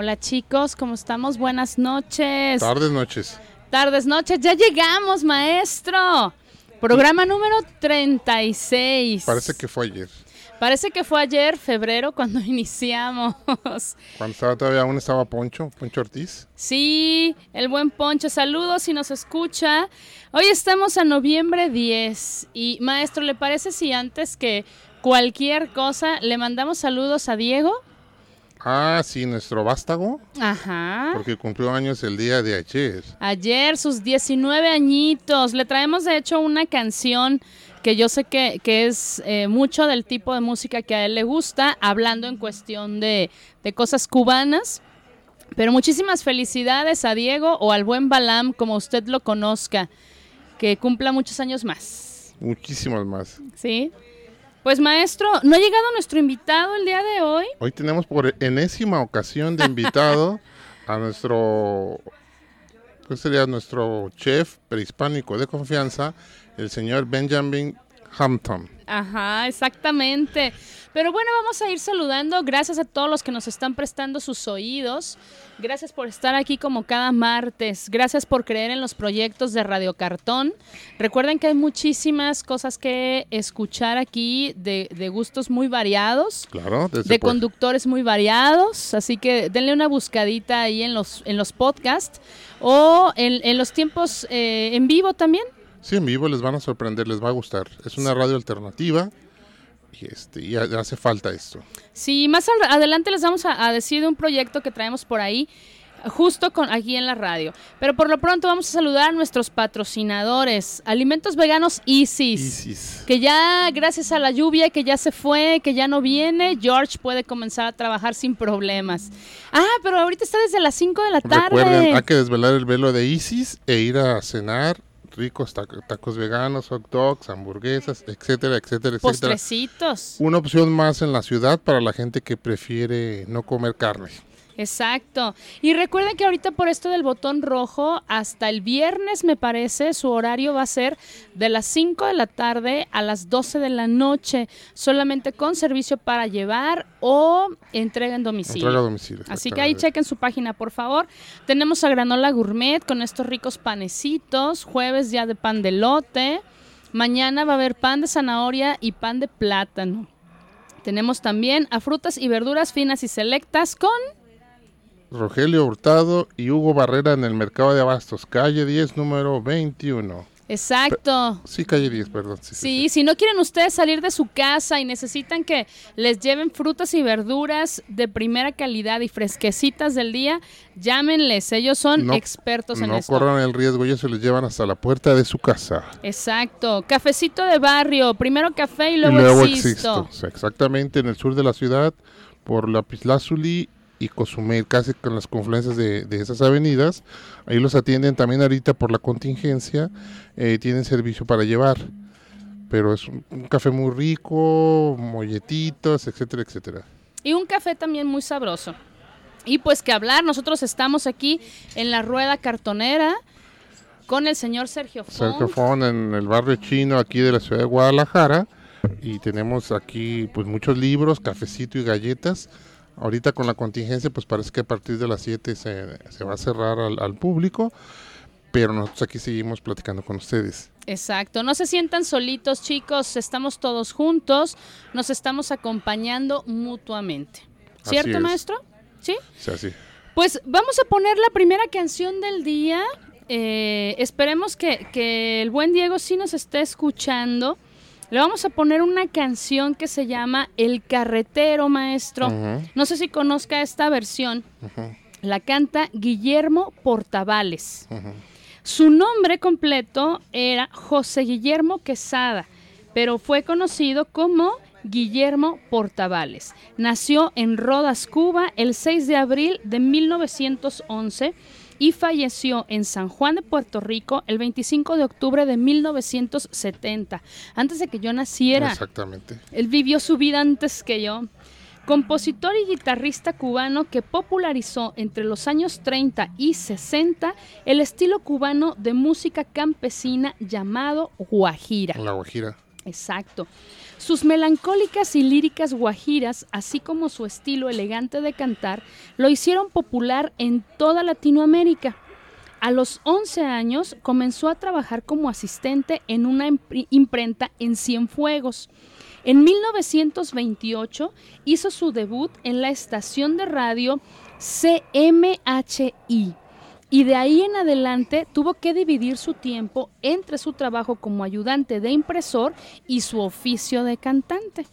Hola chicos, ¿cómo estamos? Buenas noches. Tardes, noches. Tardes, noches. Ya llegamos, maestro. Programa número 36. Parece que fue ayer. Parece que fue ayer, febrero, cuando iniciamos. Cuando estaba todavía aún estaba Poncho, Poncho Ortiz. Sí, el buen Poncho. Saludos si nos escucha. Hoy estamos a noviembre 10. Y maestro, ¿le parece si antes que cualquier cosa le mandamos saludos a Diego? Ah, sí, nuestro vástago. Ajá. Porque cumplió años el día de ayer. Ayer, sus 19 añitos. Le traemos, de hecho, una canción que yo sé que, que es eh, mucho del tipo de música que a él le gusta, hablando en cuestión de, de cosas cubanas. Pero muchísimas felicidades a Diego o al buen Balam, como usted lo conozca. Que cumpla muchos años más. Muchísimos más. ¿Sí? Pues maestro, no ha llegado nuestro invitado el día de hoy. Hoy tenemos por enésima ocasión de invitado a nuestro, ¿qué sería? Nuestro chef prehispánico de confianza, el señor Benjamin Hampton. Ajá, exactamente. Pero bueno, vamos a ir saludando. Gracias a todos los que nos están prestando sus oídos. Gracias por estar aquí como cada martes. Gracias por creer en los proyectos de Radio Cartón. Recuerden que hay muchísimas cosas que escuchar aquí de, de gustos muy variados. Claro, de por- conductores muy variados, así que denle una buscadita ahí en los, en los podcasts o en, en los tiempos eh, en vivo también. Sí, en vivo les van a sorprender, les va a gustar. Es una radio alternativa y, este, y ha- hace falta esto. Sí, más al- adelante les vamos a, a decir de un proyecto que traemos por ahí, justo con aquí en la radio. Pero por lo pronto vamos a saludar a nuestros patrocinadores, Alimentos Veganos Isis. Isis. Que ya, gracias a la lluvia que ya se fue, que ya no viene, George puede comenzar a trabajar sin problemas. Ah, pero ahorita está desde las 5 de la tarde. Recuerden, hay que desvelar el velo de Isis e ir a cenar ricos tac- tacos veganos, hot dogs, hamburguesas, etcétera, etcétera, etcétera. Postrecitos. Una opción más en la ciudad para la gente que prefiere no comer carne. Exacto. Y recuerden que ahorita por esto del botón rojo, hasta el viernes me parece, su horario va a ser de las 5 de la tarde a las 12 de la noche, solamente con servicio para llevar o entrega en domicilio. Entrega a domicilio. Así que ahí chequen su página, por favor. Tenemos a Granola Gourmet con estos ricos panecitos. Jueves ya de pan de lote. Mañana va a haber pan de zanahoria y pan de plátano. Tenemos también a frutas y verduras finas y selectas con... Rogelio Hurtado y Hugo Barrera en el mercado de abastos, calle 10, número 21. Exacto. Sí, calle 10, perdón. Sí, sí, Sí, si no quieren ustedes salir de su casa y necesitan que les lleven frutas y verduras de primera calidad y fresquecitas del día, llámenles. Ellos son No- expertos en No esto. corran el riesgo, ellos se los llevan hasta la puerta de su casa. Exacto. Cafecito de barrio. Primero café y luego, y luego existo. exactamente en el sur de la ciudad, por Lapislázuli y Cozumel, casi con las confluencias de, de esas avenidas. Ahí los atienden también ahorita por la contingencia, eh, tienen servicio para llevar. Pero es un, un café muy rico, molletitos, etcétera, etcétera. Y un café también muy sabroso. Y pues que hablar, nosotros estamos aquí en la rueda cartonera con el señor Sergio Font. Sergio Fon en el barrio chino aquí de la ciudad de Guadalajara y tenemos aquí pues muchos libros, cafecito y galletas. Ahorita con la contingencia pues parece que a partir de las 7 se, se va a cerrar al, al público, pero nosotros aquí seguimos platicando con ustedes. Exacto, no se sientan solitos chicos, estamos todos juntos, nos estamos acompañando mutuamente. ¿Cierto, es. maestro? ¿Sí? Sí. Pues vamos a poner la primera canción del día. Eh, esperemos que, que el buen Diego sí nos esté escuchando. Le vamos a poner una canción que se llama El Carretero, maestro. No sé si conozca esta versión. La canta Guillermo Portavales. Su nombre completo era José Guillermo Quesada, pero fue conocido como Guillermo Portavales. Nació en Rodas, Cuba, el 6 de abril de 1911 y falleció en San Juan de Puerto Rico el 25 de octubre de 1970, antes de que yo naciera. Exactamente. Él vivió su vida antes que yo. Compositor y guitarrista cubano que popularizó entre los años 30 y 60 el estilo cubano de música campesina llamado guajira. La guajira. Exacto. Sus melancólicas y líricas guajiras, así como su estilo elegante de cantar, lo hicieron popular en toda Latinoamérica. A los 11 años comenzó a trabajar como asistente en una imprenta en Cienfuegos. En 1928 hizo su debut en la estación de radio CMHI y de ahí en adelante tuvo que dividir su tiempo entre su trabajo como ayudante de impresor y su oficio de cantante.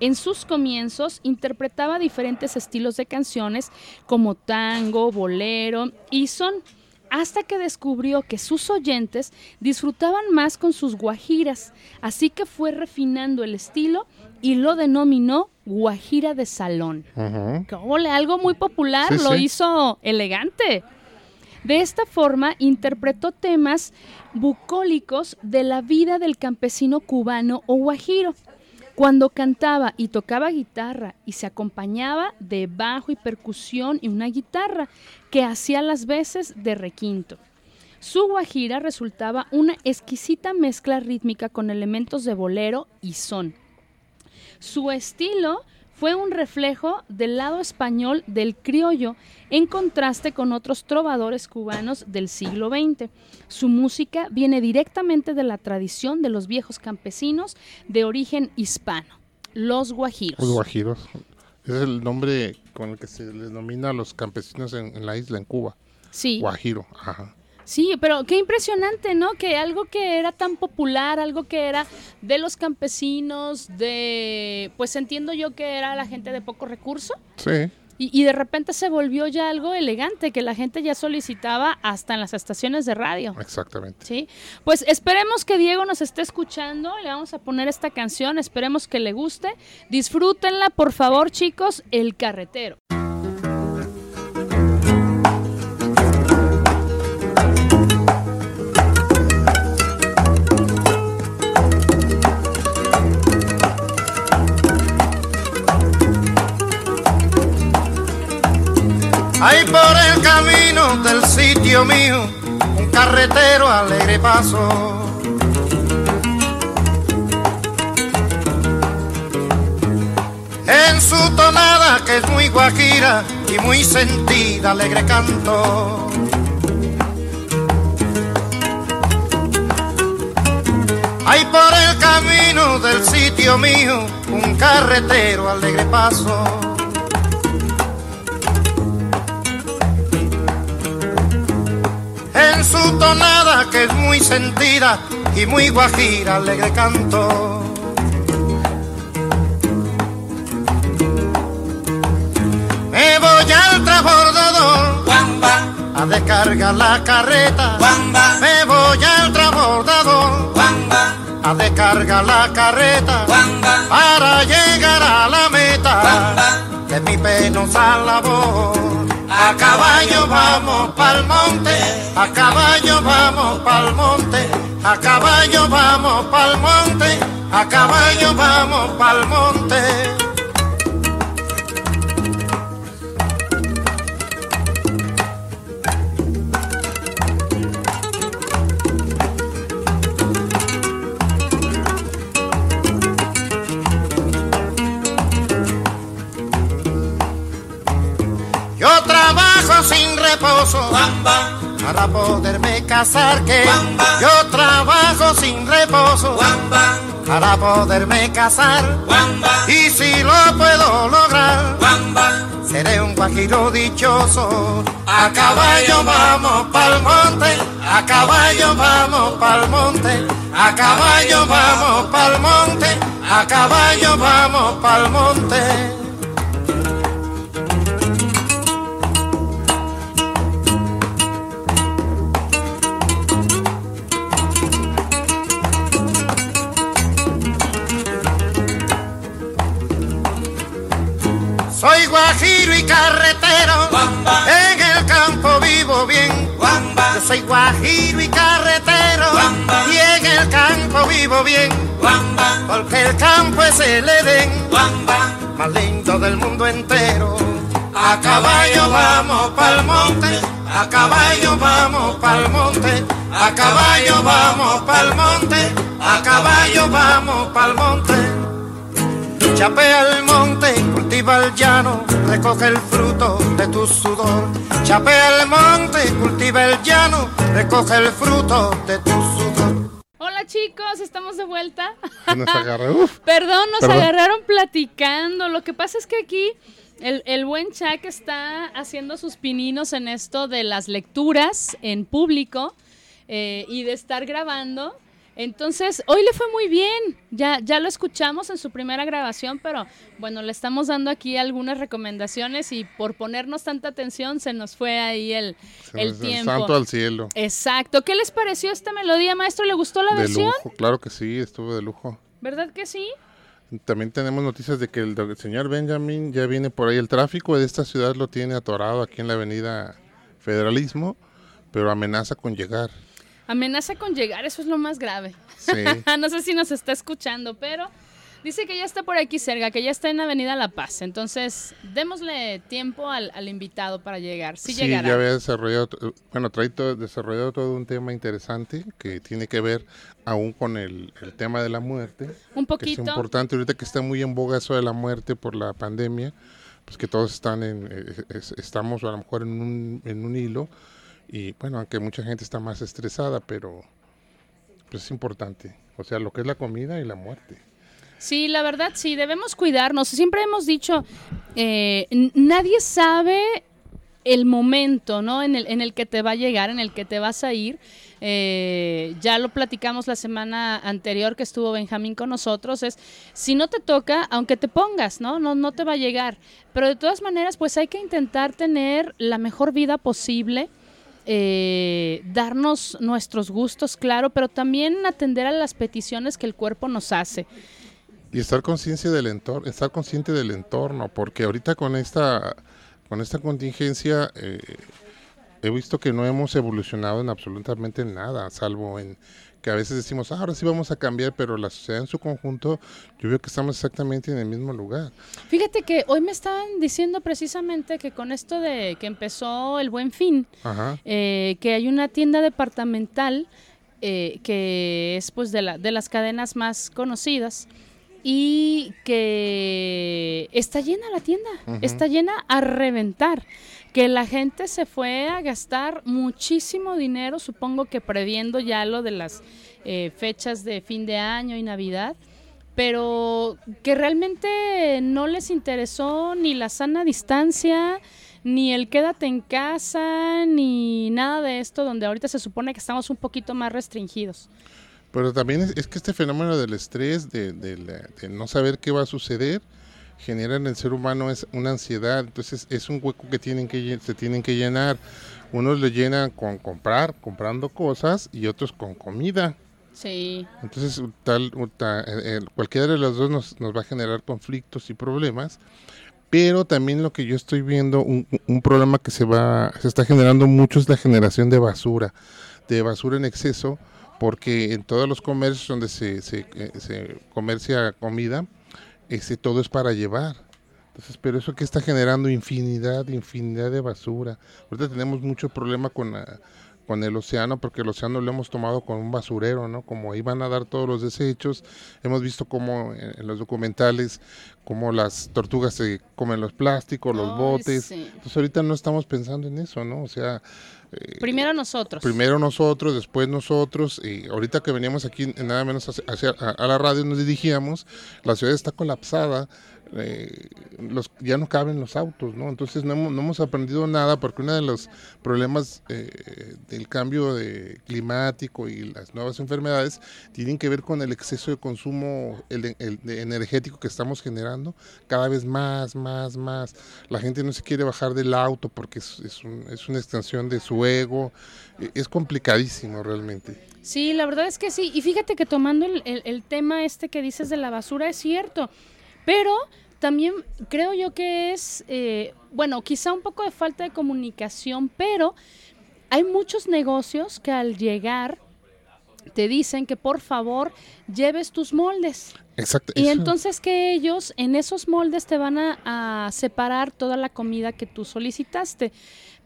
En sus comienzos interpretaba diferentes estilos de canciones como tango, bolero y son, hasta que descubrió que sus oyentes disfrutaban más con sus guajiras, así que fue refinando el estilo y lo denominó guajira de salón. algo muy popular, lo hizo elegante. De esta forma interpretó temas bucólicos de la vida del campesino cubano o guajiro. Cuando cantaba y tocaba guitarra y se acompañaba de bajo y percusión y una guitarra que hacía las veces de requinto. Su guajira resultaba una exquisita mezcla rítmica con elementos de bolero y son. Su estilo fue un reflejo del lado español del criollo, en contraste con otros trovadores cubanos del siglo XX. Su música viene directamente de la tradición de los viejos campesinos de origen hispano, los guajiros. Los guajiros. Es el nombre con el que se les denomina a los campesinos en, en la isla, en Cuba. Sí. Guajiro, ajá. Sí, pero qué impresionante, ¿no? Que algo que era tan popular, algo que era de los campesinos, de, pues entiendo yo que era la gente de poco recurso. Sí. Y, de repente se volvió ya algo elegante que la gente ya solicitaba hasta en las estaciones de radio. Exactamente. Sí. Pues esperemos que Diego nos esté escuchando. Le vamos a poner esta canción. Esperemos que le guste. Disfrútenla, por favor, chicos. El carretero. Hay por el camino del sitio mío un carretero alegre paso. En su tonada que es muy guajira y muy sentida, alegre canto. Hay por el camino del sitio mío un carretero alegre paso. En su tonada que es muy sentida y muy guajira, alegre canto. Me voy al transbordador a descargar la carreta. Me voy al transbordador a descargar la carreta para llegar a la meta de mi penosa labor. A caballo vamos pa'l monte, a caballo vamos pa'l monte, a caballo vamos pa'l monte, a caballo vamos pa'l monte. Para poderme casar que yo trabajo sin reposo. Para poderme casar. Y si lo puedo lograr seré un guajiro dichoso. A caballo. vamos pa'l monte. A caballo vamos pa'l monte. A caballo vamos pa'l monte. A caballo vamos pa'l monte guajiro y carretero. En el campo vivo bien. Yo soy guajiro y carretero. Y en el campo vivo bien. Porque el campo es el Edén. Más lindo del mundo entero. A caballo vamos pa'l monte, a caballo vamos pa'l monte, a caballo vamos pa'l monte, a caballo vamos pa'l monte. Chapea el monte, cultiva el llano, recoge el fruto de tu sudor. Chapea el monte, cultiva el llano, recoge el fruto de tu sudor. Hola chicos, estamos de vuelta. Nos agarra, uf. Perdón, nos Perdón. agarraron platicando. Lo que pasa es que aquí el, el buen Chuck está haciendo sus pininos en esto de las lecturas en público eh, y de estar grabando. Entonces, hoy le fue muy bien. Ya, ya lo escuchamos en su primera grabación, pero bueno, le estamos dando aquí algunas recomendaciones y por ponernos tanta atención se nos fue ahí el, el tiempo. Santo al cielo. Exacto. ¿Qué les pareció esta melodía, maestro? ¿Le gustó la De versión? lujo, claro que sí, estuvo de lujo. ¿Verdad que sí? También tenemos noticias de que el, do- señor Benjamin ya viene por ahí. El tráfico de esta ciudad lo tiene atorado aquí en la avenida Federalismo, pero amenaza con llegar. Amenaza con llegar, eso es lo más grave. Sí. no sé si nos está escuchando, pero dice que ya está por aquí cerca, que ya está en Avenida La Paz. Entonces, démosle tiempo al, al invitado para llegar. Sí, Sí, llegará. ya había desarrollado, bueno, trae todo, desarrollado todo un tema interesante que tiene que ver aún con el, el tema de la muerte. Un Que es poquito. importante ahorita que está muy en boga eso de la muerte por la pandemia, pues que todos están en, eh, es- estamos a lo mejor en un, en un hilo y bueno, aunque mucha gente está más estresada, pero pues es importante, o sea, lo que es la comida y la muerte. Sí, la verdad, sí, debemos cuidarnos. Siempre hemos dicho, eh, nadie sabe el momento, ¿no? En el, en el que te va a llegar, en el que te vas a ir. Eh, ya lo platicamos la semana anterior que estuvo Benjamín con nosotros, es si no te toca, aunque te pongas, ¿no? No, no te va a llegar. Pero de todas maneras, pues hay que intentar tener la mejor vida posible. Eh, darnos nuestros gustos, claro, pero también atender a las peticiones que el cuerpo nos hace. Y estar consciente del entorno, estar consciente del entorno, porque ahorita con esta, con esta contingencia eh, he visto que no hemos evolucionado en absolutamente nada, salvo en que a veces decimos, "Ah, ahora sí vamos a cambiar, pero la sociedad en su conjunto, yo veo que estamos exactamente en el mismo lugar. Fíjate que hoy me estaban diciendo precisamente que con esto de que empezó el buen fin, Ajá. eh, que hay una tienda departamental eh, que es pues de, la, de las cadenas más conocidas y que está llena la tienda, está llena a reventar, que la gente se fue a gastar muchísimo dinero, supongo que previendo ya lo de las eh, fechas de fin de año y Navidad, pero que realmente no les interesó ni la sana distancia, ni el quédate en casa, ni nada de esto, donde ahorita se supone que estamos un poquito más restringidos. Pero también es, es que este fenómeno del estrés, de, de no saber qué va a suceder, genera en el ser humano es una ansiedad. Entonces es un hueco que tienen que se tienen que llenar. Unos le llenan con comprar, comprando cosas, y otros con comida. Sí, Entonces tal, ta- eh, eh, cualquiera de los dos nos, nos va a generar conflictos y problemas. Pero también lo que yo estoy viendo, un, un problema que se va, se está generando mucho es la generación de basura, de basura en exceso, porque en todos los comercios donde se, se, eh, se comercia comida, este, todo es para llevar. Entonces, pero eso que está generando infinidad, infinidad de basura. Ahorita tenemos mucho problema con, la- con el océano, porque el océano lo hemos tomado con un basurero, ¿no? Como ahí van a dar todos los desechos. Hemos visto cómo en, en los documentales, cómo las tortugas se comen los plásticos, los botes. sí. Entonces ahorita no estamos pensando en eso, ¿no? O sea, eh, primero nosotros. Primero nosotros, después nosotros, y ahorita que veníamos aquí nada menos hacia, hacia- a, a la radio nos dirigíamos, la ciudad está colapsada, eh, los, ya no caben los autos, ¿no? Entonces no hemos, no hemos aprendido nada porque uno de los problemas eh, del cambio de climático y las nuevas enfermedades tienen que ver con el exceso de consumo energético que estamos generando, cada vez más, más, más. La gente no se quiere bajar del auto porque es, un- es una extensión de su ego, Eh, es complicadísimo realmente. Sí, la verdad es que sí. Y fíjate que tomando el- el tema este que dices de la basura es cierto. Pero también creo yo que es, eh, bueno, quizá un poco de falta de comunicación, pero hay muchos negocios que al llegar te dicen que por favor lleves tus moldes. Exacto. Y entonces que ellos en esos moldes te van a, a separar toda la comida que tú solicitaste.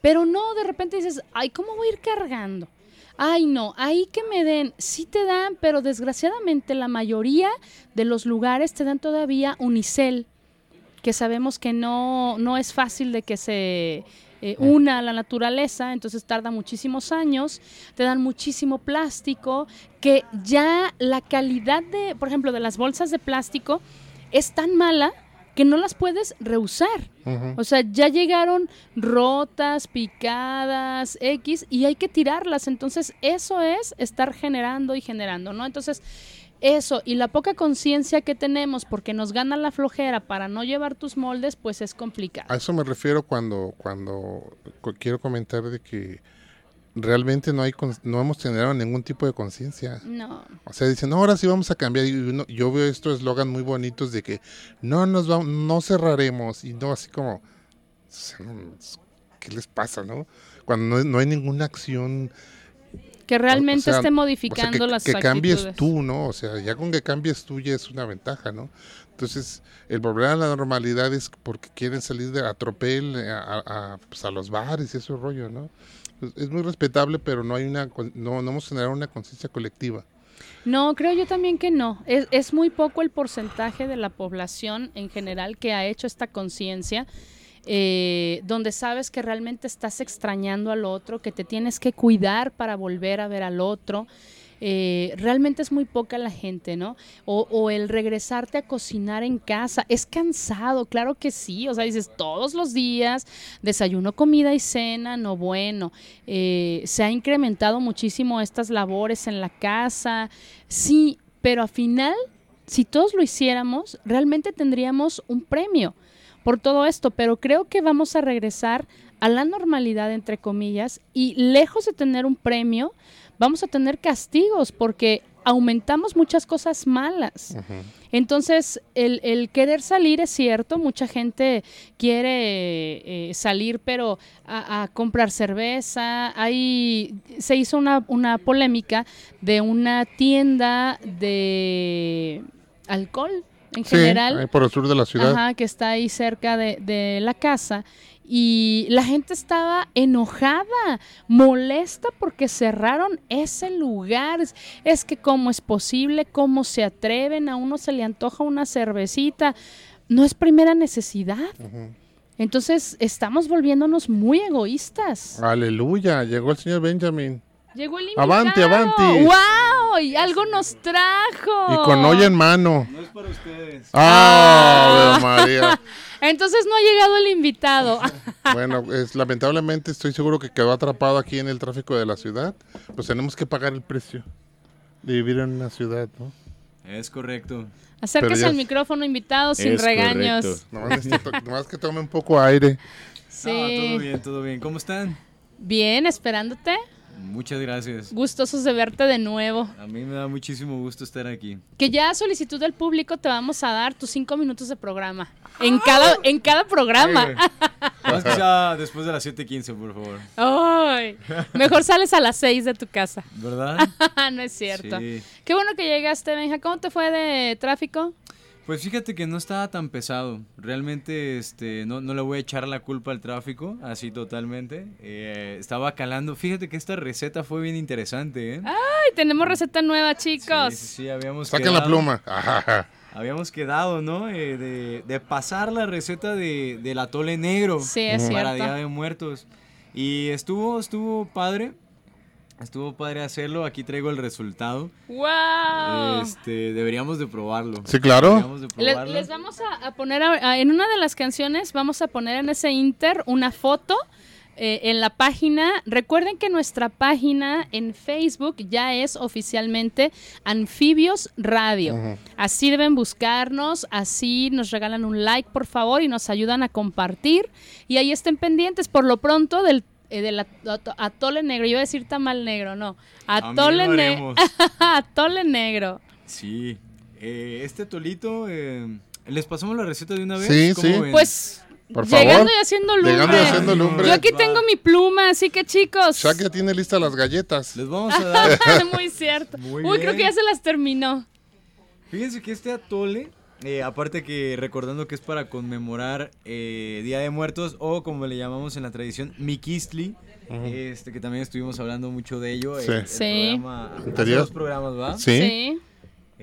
Pero no, de repente dices, ay, ¿cómo voy a ir cargando? Ay, no, ahí que me den, sí te dan, pero desgraciadamente la mayoría de los lugares te dan todavía unicel, que sabemos que no, no es fácil de que se eh, una a la naturaleza, entonces tarda muchísimos años, te dan muchísimo plástico, que ya la calidad de, por ejemplo, de las bolsas de plástico es tan mala que no las puedes reusar. O sea, ya llegaron rotas, picadas, X, y hay que tirarlas. Entonces, eso es estar generando y generando, ¿no? Entonces, eso y la poca conciencia que tenemos porque nos gana la flojera para no llevar tus moldes, pues es complicado. A eso me refiero cuando, cuando quiero comentar de que realmente no hay no hemos generado ningún tipo de conciencia. No. O sea, dicen, "No, ahora sí vamos a cambiar. Y uno- yo veo estos eslogan muy bonitos de que no nos vamos, no cerraremos. Y no así como, ¿qué les pasa, no? Cuando no, hay- no hay ninguna acción Que realmente o sea, esté o sea, modificando que, las que cambies actitudes. tú, ¿no? O sea, ya con que cambies tú ya es una ventaja, ¿no? Entonces, el volver a la normalidad es porque quieren salir de atropel a, a- a, pues, a los bares y ese rollo, ¿no? Es, es muy respetable, pero no hay una, no, no hemos generado una conciencia colectiva. No, creo yo también que no. Es, es muy poco el porcentaje de la población en general que ha hecho esta conciencia, eh, donde sabes que realmente estás extrañando al otro, que te tienes que cuidar para volver a ver al otro. Eh, realmente es muy poca la gente, ¿no? O, el regresarte a cocinar en casa. Es cansado, claro que sí. O sea, dices todos los días, desayuno, comida y cena, no bueno. Eh, se ha incrementado muchísimo estas labores en la casa. Sí, pero al final, si todos lo hiciéramos, realmente tendríamos un premio por todo esto. Pero creo que vamos a regresar a la normalidad, entre comillas, y lejos de tener un premio, vamos a tener castigos porque aumentamos muchas cosas malas. Entonces, el, el querer salir es cierto, mucha gente quiere eh, salir, pero a, a comprar cerveza. Hay, se hizo una, una polémica de una tienda de alcohol en Sí, general. por el sur de la ciudad. Ajá, que está ahí cerca de, de la casa. Y la gente estaba enojada, molesta porque cerraron ese lugar. Es, que cómo es posible, cómo se atreven, a uno se le antoja una cervecita. No es primera necesidad. Entonces estamos volviéndonos muy egoístas. Aleluya, llegó el señor Benjamin. Llegó el invitado. Avante, avante. ¡Wow! Y algo nos trajo. Y con olla en mano. No es para ustedes. ¡Ah! Ave María! Entonces no ha llegado el invitado. Bueno, es, lamentablemente estoy seguro que quedó atrapado aquí en el tráfico de la ciudad. Pues tenemos que pagar el precio de vivir en una ciudad, ¿no? Es correcto. Acérquese al micrófono, invitado, sin Es regaños. correcto. Nomás, necesito- nomás que tome un poco aire. Sí. Ah, todo bien, todo bien. ¿Cómo están? Bien, esperándote. Muchas gracias. Gustosos de verte de nuevo. A mí me da muchísimo gusto estar aquí. Que ya a solicitud del público te vamos a dar tus cinco minutos de programa. En cada, en cada programa. Más que sea después de las 7:15, por favor. Ay, mejor sales a las seis de tu casa. ¿Verdad? no es cierto. Sí. Qué bueno que llegaste, Benja. ¿Cómo te fue de tráfico? Pues fíjate que no estaba tan pesado. Realmente este, no, no le voy a echar la culpa al tráfico, así totalmente. Eh, estaba calando. Fíjate que esta receta fue bien interesante, ¿eh? Ay, tenemos receta nueva, Sí, chicos. sí, sí, habíamos Saquen la quedado- pluma. Ajaja. Habíamos quedado, ¿no? Eh, de, de pasar la receta de, del atole negro Sí, es para cierto. Día de Muertos. Y estuvo, estuvo padre. Estuvo padre hacerlo. Aquí traigo el resultado. ¡Wow! Este, deberíamos de probarlo. Sí, claro. Deberíamos de Le- probarlo. les vamos a, a poner a- a- en una de las canciones vamos a poner en ese inter una foto eh, en la página. Recuerden que nuestra página en Facebook ya es oficialmente Anfibios Radio. Así deben buscarnos, así nos regalan un like por favor y nos ayudan a compartir y ahí estén pendientes por lo pronto del eh, del at- at- atole negro, yo iba a decir tamal negro, no, atole, lo ne- haremos. atole negro. Sí. Eh, este tolito, eh, ¿Les pasamos la receta de una vez? Sí, ¿Cómo sí. ven? Pues Por llegando favor. y haciendo lumbre. Llegando y haciendo lumbre. Yo aquí Va. tengo mi pluma, así que chicos. Shaq ya tiene listas las galletas. Les vamos a dar... Muy cierto. Muy Uy, creo que ya se las terminó. Fíjense que este atole, eh, aparte que recordando que es para conmemorar eh, Día de Muertos o como le llamamos en la tradición, Mikistli, este, que también estuvimos hablando mucho de ello. Sí. el- el Sí. programa- Anterior. dos programas, ¿va? Sí. Sí.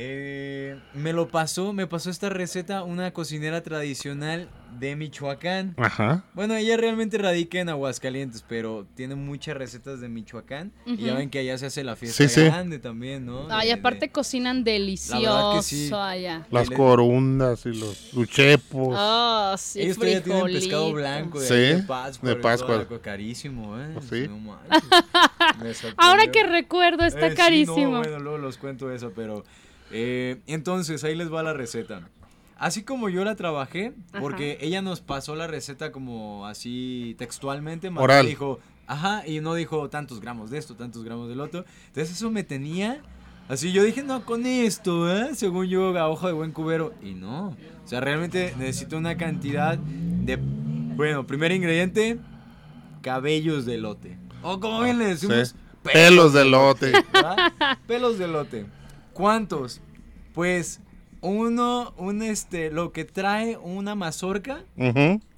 Eh, me lo pasó, me pasó esta receta una cocinera tradicional de Michoacán. Ajá. Bueno, ella realmente radica en Aguascalientes, pero tiene muchas recetas de Michoacán. Y ya ven que allá se hace la fiesta Sí, sí. grande también, ¿no? Ay, De- aparte de- cocinan delicioso que sí. allá. Las corundas y los luchepos. Oh, sí, Ellos todavía tienen pescado blanco de, Sí, ahí de Pascua. de Pascua. carísimo, ¿eh? Sí. No sorprendió. Ahora que recuerdo, está Eh, sí, carísimo. no, bueno, luego los cuento eso, pero... eh, entonces, ahí les va la receta. Así como yo la trabajé, porque ella nos pasó la receta como así textualmente, más Oral. dijo, ajá, y no dijo tantos gramos de esto, tantos gramos del otro. Entonces eso me tenía... Así yo dije, no, con esto, ¿eh? Según yo, a ojo de buen cubero. Y no. O sea, realmente necesito una cantidad de... Bueno, primer ingrediente, cabellos de lote. O como bien le decimos, Sí. Pelos de lote. ¿verdad? Pelos de lote. ¿Cuántos? Pues uno, un este, lo que trae una mazorca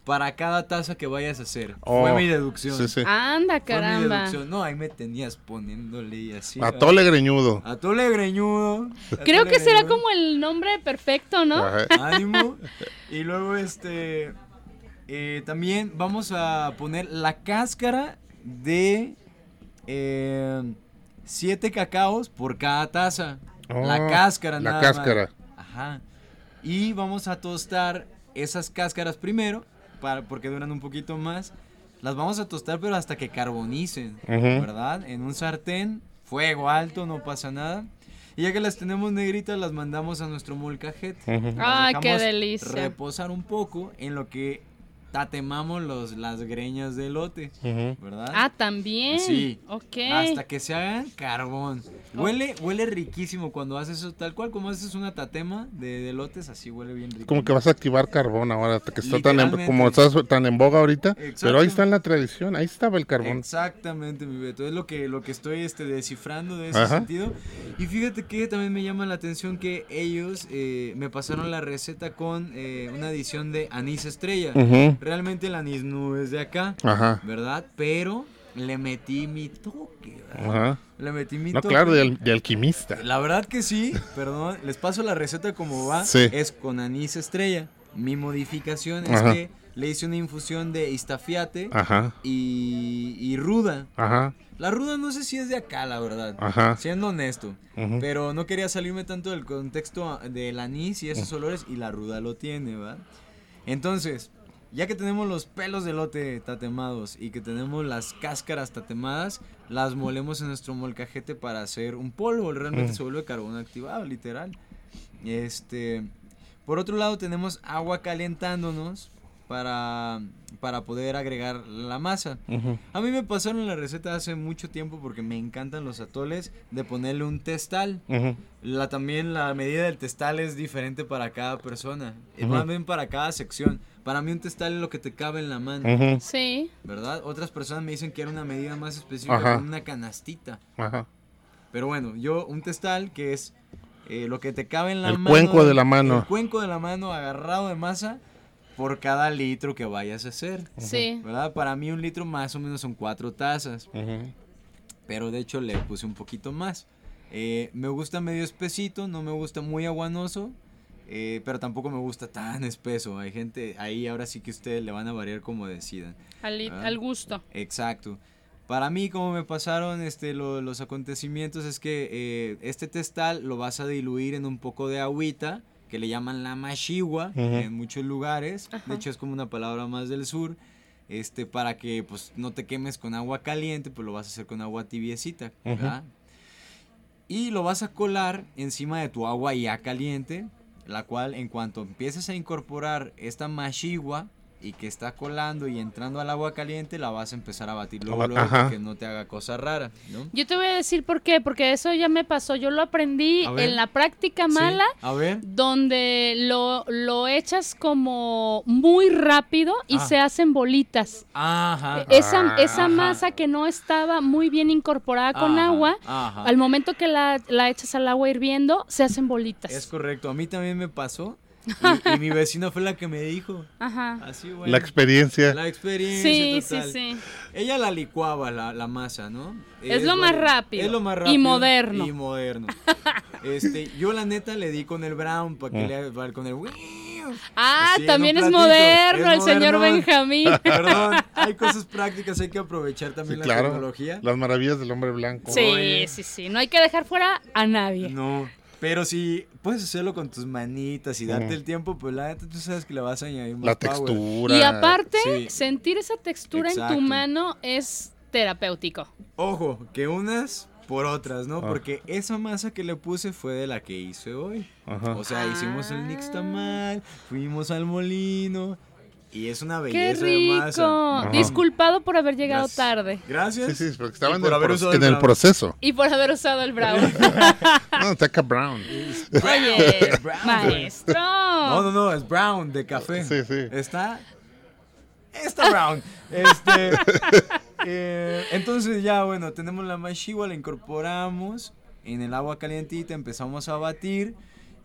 para cada taza que vayas a hacer. Oh, Fue mi deducción. Sí, sí. Anda, Fue mi caramba. deducción. No, ahí me tenías poniéndole y así. Atole greñudo. ¿verdad? Atole greñudo. Creo que será como el nombre perfecto, ¿no? Ajá. Ánimo. Y luego este... eh, también vamos a poner la cáscara de... eh, siete cacaos por cada taza. La Oh, cáscara, la nada más. cáscara. Ajá. Y vamos a tostar esas cáscaras primero, para, porque duran un poquito más. Las vamos a tostar, pero hasta que carbonicen, Ujú. ¿verdad? En un sartén, fuego alto, no pasa nada. Y ya que las tenemos negritas, las mandamos a nuestro molcajete. Las Ay, qué delicia. Reposar un poco en lo que tatemamos los, las greñas de elote. ¿verdad? Ah, también. Sí. Ok. Hasta que se hagan carbón. Huele, huele riquísimo cuando haces eso, tal cual como haces una tatema de, de elotes, así huele bien rico. Como que vas a activar carbón ahora, que está tan en, como estás tan en boga ahorita. Exacto. Pero ahí está en la tradición, ahí estaba el carbón. Exactamente, mi Beto. Es lo que, lo que estoy este, descifrando de ese Ajá. sentido. Y fíjate que también me llama la atención que ellos eh, me pasaron la receta con eh, una adición de anís estrella. Ujú. Realmente el anís no es de acá, Ajá. ¿verdad? Pero le metí mi toque, ¿verdad? Ajá. Le metí mi No, toque. claro, de, al- de alquimista. La verdad que sí, perdón, les paso la receta como va. Sí. Es con anís estrella. Mi modificación es Ajá. que le hice una infusión de istafiate Ajá. y, y ruda. Ajá. La ruda no sé si es de acá, la verdad. Ajá. Siendo honesto. Ujú. Pero no quería salirme tanto del contexto del anís y esos olores y la ruda lo tiene, ¿va? Entonces, ya que tenemos los pelos de lote tatemados y que tenemos las cáscaras tatemadas, las molemos en nuestro molcajete para hacer un polvo. Realmente Mm. se vuelve carbón activado, literal. Este, por otro lado tenemos agua calentándonos para, para poder agregar la masa. A mí me pasaron la receta hace mucho tiempo porque me encantan los atoles de ponerle un testal. La, también la medida del testal es diferente para cada persona. Más bien para cada sección. Para mí un testal es lo que te cabe en la mano. Sí. ¿verdad? Otras personas me dicen que era una medida más específica Ajá. con una canastita. Ajá. Pero bueno, yo un testal que es eh, lo que te cabe en la El mano. cuenco de la mano. El cuenco de la mano agarrado de masa por cada litro que vayas a hacer. Sí. ¿Verdad? Para mí un litro más o menos son cuatro tazas. Ujú. pero de hecho le puse un poquito más. Eh, me gusta medio espesito, no me gusta muy aguanoso, eh, pero tampoco me gusta tan espeso. Hay gente ahí, ahora sí que ustedes le van a variar como decidan. Al, Ah. al gusto. Exacto. Para mí, como me pasaron este, lo- los acontecimientos, es que eh, este testal lo vas a diluir en un poco de agüita, que le llaman la mashigua Ujú. en muchos lugares. Ajá. De hecho, es como una palabra más del sur. Este, para que pues no te quemes con agua caliente, pues lo vas a hacer con agua tibiecita. Y lo vas a colar encima de tu agua ya caliente, la cual en cuanto empieces a incorporar esta mashigua, y que está colando y entrando al agua caliente, la vas a empezar a batir luego, luego, para que no te haga cosa rara, ¿no? Yo te voy a decir por qué, porque eso ya me pasó. Yo lo aprendí en la práctica Sí, mala, A ver. donde lo, lo echas como muy rápido y Ah. se hacen bolitas. Ajá. Esa, esa Ajá. masa que no estaba muy bien incorporada con Ajá, agua, ajá. al momento que la, la echas al agua hirviendo, se hacen bolitas. Es correcto, a mí también me pasó. Y, y mi vecina fue la que me dijo. Ajá. Así, bueno. La experiencia. La experiencia. Sí, total. sí, sí. Ella la licuaba la, la masa, ¿no? Es lo más rápido. Es lo más Y rápido. moderno. Y moderno. este, yo la neta le di con el brown para que Mm. le para- con el Ah, Sí, también es moderno Es el señor. Benjamín. Perdón, hay cosas prácticas, hay que aprovechar Sí, también la claro. tecnología. Las maravillas del hombre blanco. Sí, Oye. sí, sí. No hay que dejar fuera a nadie. No, pero si puedes hacerlo con tus manitas y darte el tiempo, pues la neta tú sabes que le vas a añadir más La power. textura. Y aparte, Sí. sentir esa textura en tu mano es terapéutico. Ojo, que unas por otras, ¿no? Ah. Porque esa masa que le puse fue de la que hice hoy. Ajá. O sea, hicimos el Ah. nixtamal, fuimos al molino y es una ¡Qué belleza de rico! Disculpado por haber llegado Gracias. tarde Gracias. Sí, sí, porque estaba Y en por el, haber pro- usado en el el brown. proceso. y por haber usado el brown. No, Teca Brown. Oye, Brown. maestro. No, no, no, es brown de café. Sí, sí. Está. Está brown. Este. eh, entonces, ya, bueno, tenemos la mashiwa, la incorporamos en el agua calientita, empezamos a batir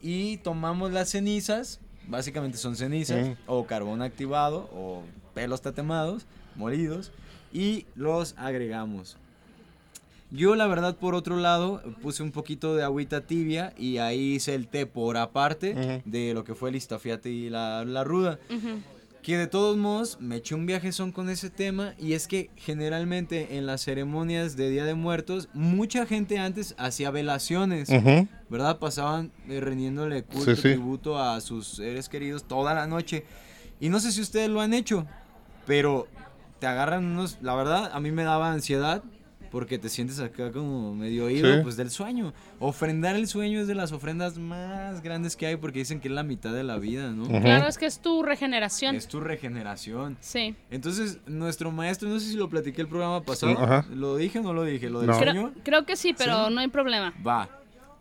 y tomamos las cenizas. Básicamente son cenizas, o carbón activado, o pelos tatemados, molidos, y los agregamos. Yo la verdad por otro lado puse un poquito de agüita tibia y ahí hice el té por aparte de lo que fue el istafiate y la, la ruda. Que de todos modos me eché un viajezón con ese tema y es que generalmente en las ceremonias de Día de Muertos mucha gente antes hacía velaciones. ¿verdad? Pasaban eh, rindiéndole culto, Sí, sí. tributo a sus seres queridos toda la noche. Y no sé si ustedes lo han hecho, pero te agarran unos, la verdad a mí me daba ansiedad porque te sientes acá como medio oído Sí. pues del sueño. Ofrendar el sueño es de las ofrendas más grandes que hay porque dicen que es la mitad de la vida, ¿no? Claro, es que es tu regeneración. Es tu regeneración. Sí. Entonces, nuestro maestro, no sé si lo platiqué el programa pasado. ¿Lo dije o no lo dije? ¿Lo del No. sueño? Creo, creo que sí, pero ¿Sí? no hay problema. Va.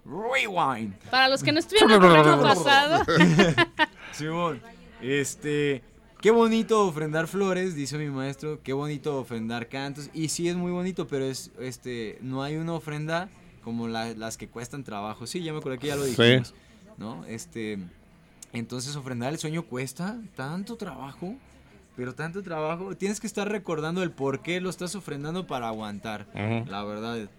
Rewind. Para los que no estuvieron en el programa pasado, Simón. Este. Qué bonito ofrendar flores, dice mi maestro. Qué bonito ofrendar cantos. Y sí es muy bonito, pero es este no hay una ofrenda como la- las que cuestan trabajo. Sí, ya me acuerdo que ya lo Sí. dijimos. ¿No? Este. Entonces ofrendar el sueño cuesta tanto trabajo. Pero tanto trabajo. Tienes que estar recordando el por qué lo estás ofrendando para aguantar. La verdad.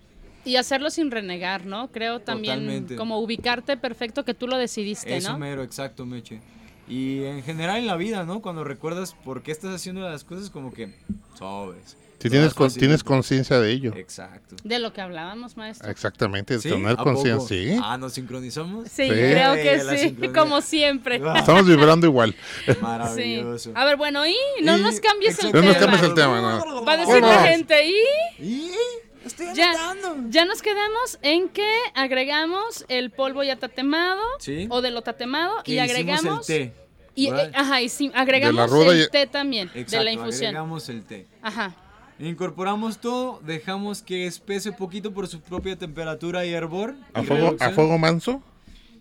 y hacerlo sin renegar, ¿no? Creo también Totalmente. como ubicarte perfecto que tú lo decidiste, Eso ¿no? mero, exacto, Meche. Y en general en la vida, ¿no? Cuando recuerdas por qué estás haciendo las cosas, como que sobres. Si tienes, con- tienes conciencia de ello. Exacto. De lo que hablábamos, maestro. Exactamente, de ¿Sí? tener conciencia. Sí. Ah, ¿nos sincronizamos? Sí, Sí. creo que sí, sincronía. como siempre. Ah, Estamos vibrando igual. Sí. Maravilloso. A ver, bueno, y no Y- nos cambies el No nos tema. cambies el tema, no. Va a decir la gente, y Y estoy Ya. ya nos quedamos en que agregamos el polvo ya tatemado Sí. o de lo tatemado y agregamos el té. y eh, ajá, y sí, agregamos el y- té también de Exacto, la infusión. agregamos el té. Ajá. Incorporamos todo, dejamos que espese poquito por su propia temperatura y hervor. ¿A y fuego, ¿A fuego manso?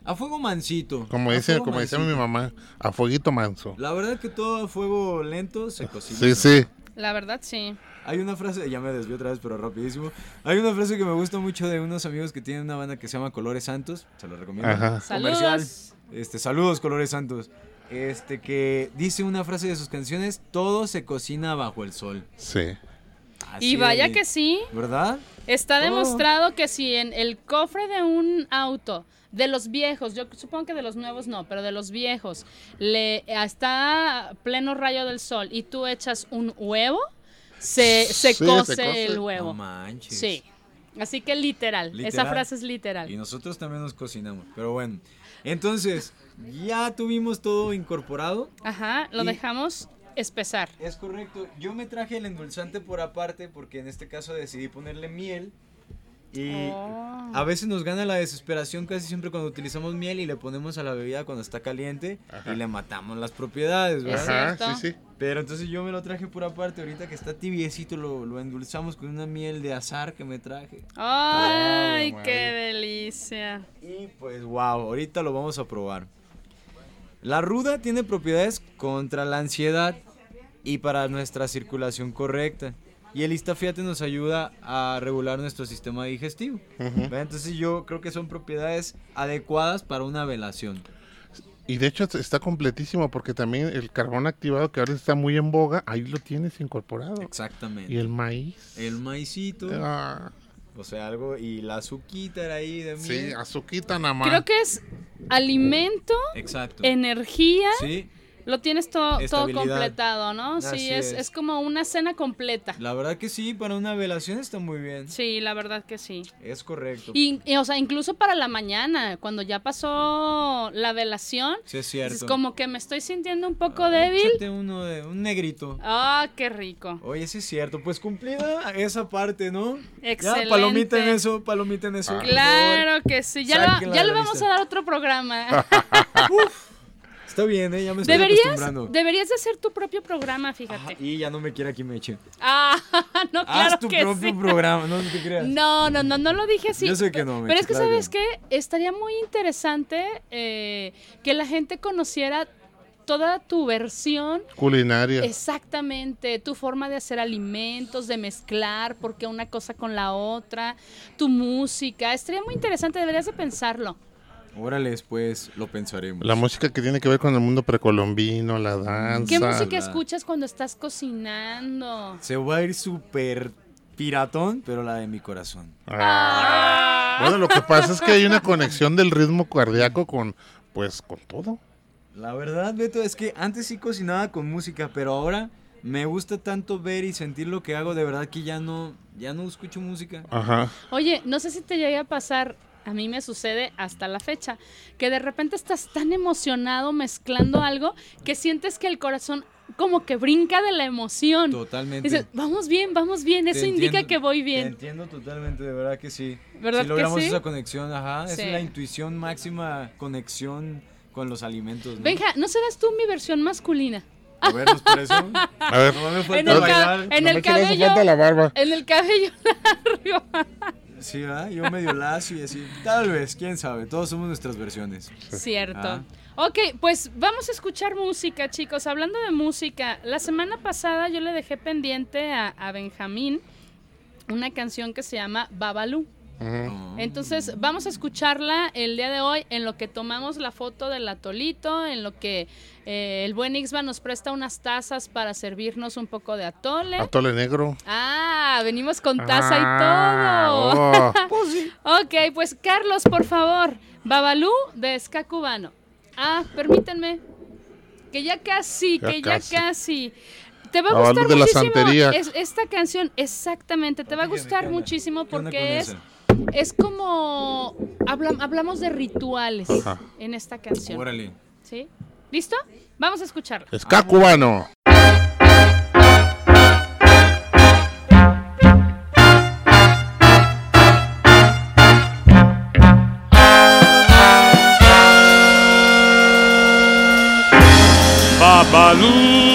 A fuego mansito. Como dice, fuego como decía mi mansito. mamá, a fueguito manso. La verdad que todo a fuego lento se cocina. Sí, sí. La verdad, sí. Hay una frase, ya me desvió otra vez, pero rapidísimo. Hay una frase que me gusta mucho de unos amigos que tienen una banda que se llama Colores Santos. Se lo recomiendo. Ajá. Comercial. Saludos. Este, saludos, Colores Santos. Este que dice una frase de sus canciones, todo se cocina bajo el sol. Sí. Así Y vaya que sí. ¿Verdad? Está Todo. demostrado que si en el cofre de un auto, de los viejos, yo supongo que de los nuevos no, pero de los viejos, le está pleno rayo del sol y tú echas un huevo, se, se, Sí, se cose, cose. el No huevo. manches. Sí. Así que literal, esa frase es literal. Y nosotros también nos cocinamos. Pero bueno. Entonces, ya tuvimos todo incorporado. Ajá, lo Y- dejamos espesar. Es correcto. Yo me traje el endulzante por aparte porque en este caso decidí ponerle miel Y Oh. a veces nos gana la desesperación casi siempre cuando utilizamos miel y le ponemos a la bebida cuando está caliente Ajá. y le matamos las propiedades, ¿verdad? Ajá, sí, sí. Pero entonces yo me lo traje por aparte, ahorita que está tibiecito lo, lo endulzamos con una miel de azar que me traje. ¡Ay, Oh, qué madre. delicia! Y pues wow, ahorita lo vamos a probar. La ruda tiene propiedades contra la ansiedad y para nuestra circulación correcta. Y el istafiate nos ayuda a regular nuestro sistema digestivo. Entonces yo creo que son propiedades adecuadas para una velación. Y de hecho está completísimo porque también el carbón activado que ahora está muy en boga, ahí lo tienes incorporado. Exactamente. Y el maíz. El maicito, Ah, o sea, algo, y la azuquita era ahí de sí, miel. azuquita nada más. Creo que es alimento, Exacto. energía, Sí, lo tienes todo, todo completado, ¿no? Así sí, es, es. es como una cena completa. la verdad que sí, para una velación está muy bien. Sí, la verdad que sí. Es correcto. Y, y, o sea, incluso para la mañana, cuando ya pasó la velación, sí, es cierto. es como que me estoy sintiendo un poco Ah, débil. uno de un negrito. Ah, qué rico. Oye, sí es cierto. Pues cumplida esa parte, ¿no? Excelente. Ya, palomita en eso, palomita en eso. Ah. Claro que sí. Ya, lo- ya le vamos a dar otro programa. favor. Está bien, ¿eh? Ya me estoy deberías, acostumbrando. deberías de hacer tu propio programa, fíjate. y ya no me quiere aquí me eche. Ah, no, claro Haz tu que propio sí. programa, no te creas. No, no, no, no lo dije así. Yo sé que no, Pero Meche, es que, claro ¿sabes que qué? Estaría muy interesante eh, que la gente conociera toda tu versión Culinaria. Exactamente, tu forma de hacer alimentos, de mezclar, porque una cosa con la otra, tu música, estaría muy interesante, deberías de pensarlo. Órale, después lo pensaremos. La música que tiene que ver con el mundo precolombino, la danza. ¿Qué música la- escuchas cuando estás cocinando? Se va a ir súper piratón, pero la de mi corazón. Ah. Bueno, lo que pasa es que hay una conexión del ritmo cardíaco con, pues, con todo. La verdad, Beto, es que antes sí cocinaba con música, pero ahora me gusta tanto ver y sentir lo que hago, de verdad que ya no, ya no escucho música. Aja. Oye, no sé si te llega a pasar, a mí me sucede hasta la fecha, que de repente estás tan emocionado mezclando algo que sientes que el corazón como que brinca de la emoción. Totalmente. Dices, vamos bien, vamos bien, eso Te indica entiendo- que voy Te bien. entiendo totalmente, de verdad que sí. ¿Verdad si que logramos sí? esa conexión, ajá. Sí. Es la intuición máxima conexión con los alimentos. ¿no? Benja, ¿no serás tú mi versión masculina? A ver, pues por eso. A ver, No me En el, bailar. en el cabello, falta la barba. en el cabello largo. Sí, ¿verdad? Yo medio lacio y así. Tal vez, quién sabe. Todos somos nuestras versiones. Cierto. Ah. Ok, pues vamos a escuchar música, chicos. Hablando de música, la semana pasada yo le dejé pendiente a, a Benjamín una canción que se llama Babalú. Entonces vamos a escucharla el día de hoy en lo que tomamos la foto del atolito, en lo que eh, el buen Ixba nos presta unas tazas para servirnos un poco de atole. Atole negro. Ah, venimos con taza Ah, y todo. oh. Ok, pues Carlos, por favor, Babalú de Ska Cubano. Ah, permítanme. Que ya casi, Ya que casi. ya casi. Te va a Babalú gustar de la muchísimo santería. es- esta canción, exactamente, te va a gustar muchísimo ¿Qué onda porque es? Es como habla- hablamos de rituales Ajá. en esta canción. Órale. ¿Sí? ¿Listo? Vamos a escucharla. Ska cubano. Babalu Babalu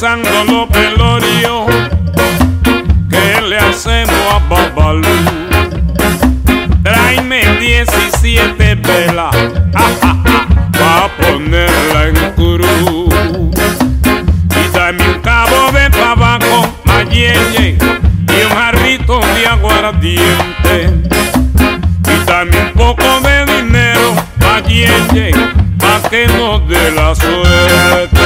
está empezando lo pelorio ¿Qué le hacemos a Babalú? Tráeme 17 velas para ponerla en cruz. Y dame un cabo de tabaco, mayelle y un jarrito de aguardiente. Y dame un poco de dinero, mayelle, pa' que nos dé la suerte.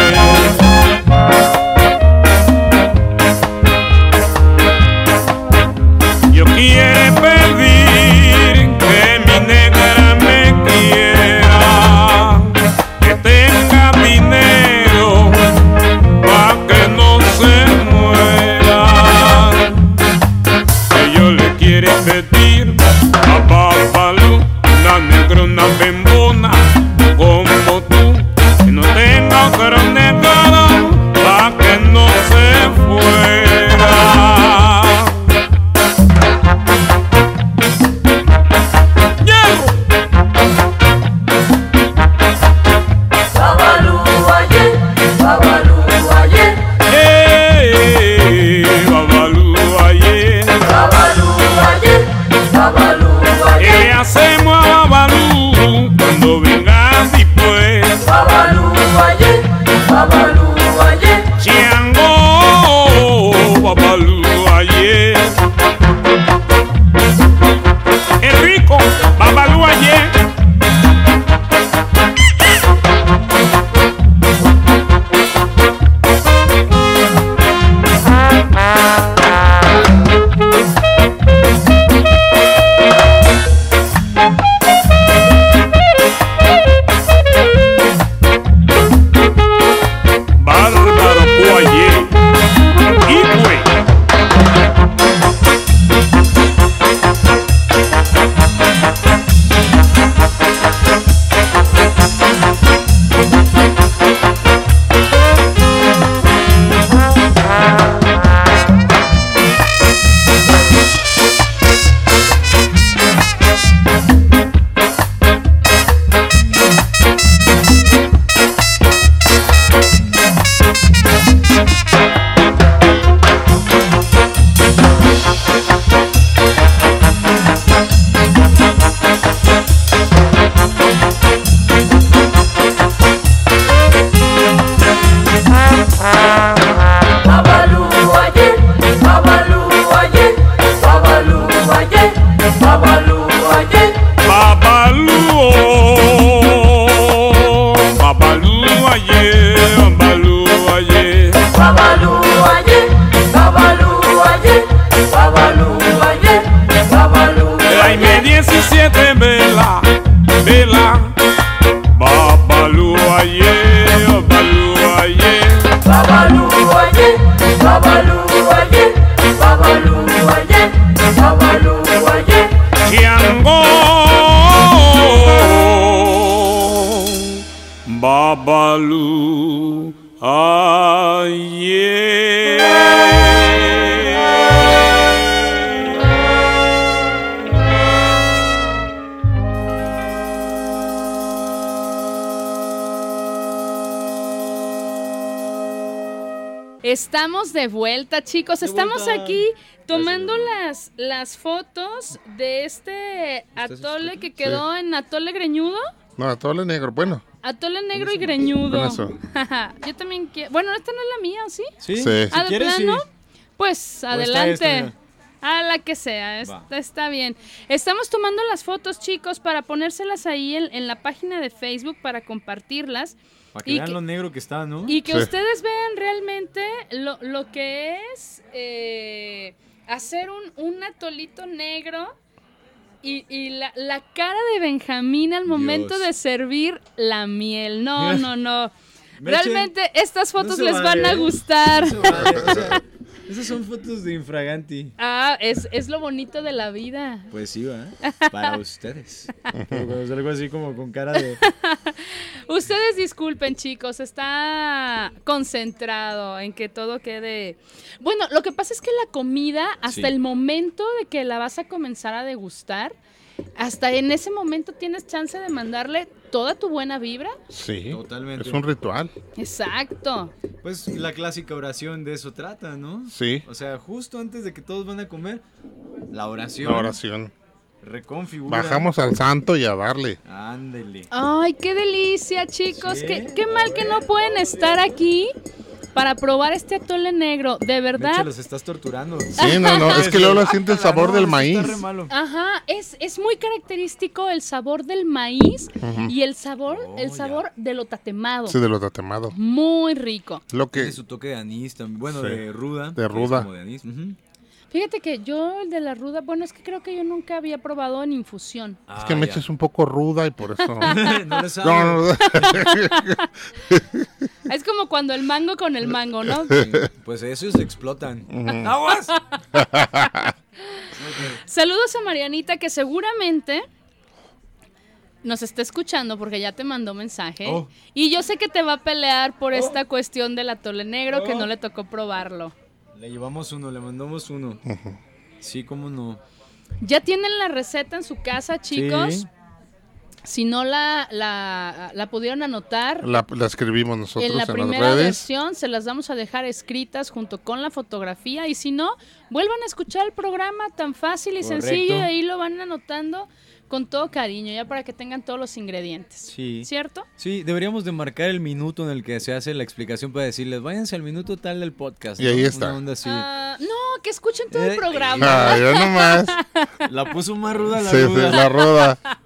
it de vuelta, chicos. De Estamos vuelta. aquí tomando las, las fotos de este atole que quedó en atole greñudo. No, atole negro. Bueno, Atole negro y greñudo. Yo también quiero. Bueno, esta no es la mía, ¿o ¿sí? ¿Sí? Sí. Si ¿Ah, de quieres, plano? sí. Pues esta, adelante. esta, A la que sea, está bien. Estamos tomando las fotos, chicos, para ponérselas ahí en, en la página de Facebook para compartirlas. Para que Y vean que- lo negro que está, ¿no? Y que Sí. ustedes vean realmente lo, lo que es eh, hacer un, un atolito negro y, y la, la cara de Benjamín al momento Dios. de servir la miel. No, no, no. Realmente estas fotos les van a ¿eh? gustar. No esas son fotos de infraganti. Ah, es, es lo bonito de la vida. Pues sí, ¿va? Para ustedes. Pero salgo así como con cara de... Ustedes disculpen, chicos, está concentrado en que todo quede. Bueno, lo que pasa es que la comida, hasta Sí. el momento de que la vas a comenzar a degustar, hasta en ese momento tienes chance de mandarle toda tu buena vibra. Sí. Totalmente. Es un ritual. Exacto. Pues la clásica oración de eso trata, ¿no? Sí. O sea, justo antes de que todos van a comer, la oración. La oración. Reconfigura. Bajamos al santo y a darle. Ándele. Ay, qué delicia, chicos. Sí. Qué, qué mal que no pueden estar aquí para probar este atole negro. De verdad. los estás torturando. Sí, no, no. Es que luego lo siente el sabor del eso maíz. Ajá, es, es muy característico el sabor del maíz y el sabor, Oh, el ya. sabor de lo tatemado. Sí, de los tatemado. Muy rico. Lo que. Tiene su toque de anís también. Bueno, Sí. de ruda. De ruda. como de anís. Ujú. Fíjate que yo el de la ruda, bueno, es que creo que yo nunca había probado en infusión. Es Ah, que me eches un poco ruda y por eso. no le sabe. No, no, no. Es como cuando el mango con el mango, ¿no? Sí, Pues esos explotan. ¡Aguas! Saludos a Marianita que seguramente nos está escuchando porque ya te mandó mensaje. Oh. Y yo sé que te va a pelear por esta cuestión del atole negro que no le tocó probarlo. Le llevamos uno, le mandamos uno. Sí, cómo no. Ya tienen la receta en su casa, chicos. Sí. Si no la, la, la pudieron anotar, La, la escribimos nosotros en en, la las primera redes. versión se las vamos a dejar escritas junto con la fotografía y si no, vuelvan a escuchar el programa tan fácil y Correcto. sencillo y ahí lo van anotando con todo cariño, ya para que tengan todos los ingredientes. Sí. ¿Cierto? Sí, deberíamos de marcar el minuto en el que se hace la explicación para decirles, váyanse al minuto tal del podcast. Y ¿no? ahí Una está. onda así. Ah, no, que escuchen todo el Eh, programa. Ah, ya nomás. La puso más ruda la Sí, sí, ruda. la roda.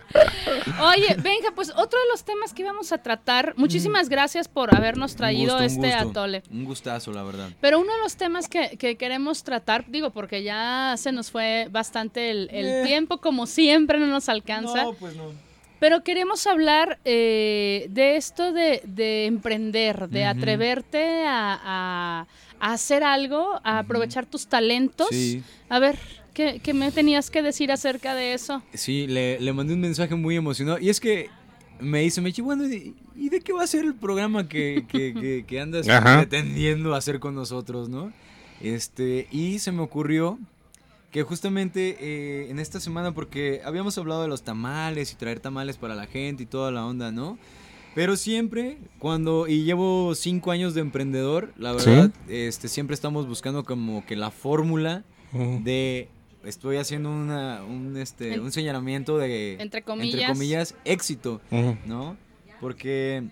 Oye, venga, pues otro de los temas que íbamos a tratar, muchísimas gracias por habernos traído gusto, este gusto. atole. Un gustazo, la verdad. Pero uno de los temas que, que queremos tratar, digo, porque ya se nos fue bastante el, el Eh. tiempo, como siempre no nos alcanza, pues no. pero queremos hablar eh, de esto de, de emprender, de atreverte a, a- a hacer algo, a aprovechar tus talentos. Sí. A ver, ¿qué, qué me tenías que decir acerca de eso? Sí, le, le mandé un mensaje muy emocionado. Y es que me dice, Mechi, bueno, ¿y y de qué va a ser el programa que, que, que- que andas Ajá. pretendiendo hacer con nosotros, no? Este, y se me ocurrió que justamente eh, en esta semana, porque habíamos hablado de los tamales y traer tamales para la gente y toda la onda, ¿no? Pero siempre, cuando, y llevo cinco años de emprendedor, la Sí. verdad, este, siempre estamos buscando como que la fórmula Ujú. de estoy haciendo una, un, este, En- un señalamiento de Entre comillas. entre comillas, éxito. ¿no? Porque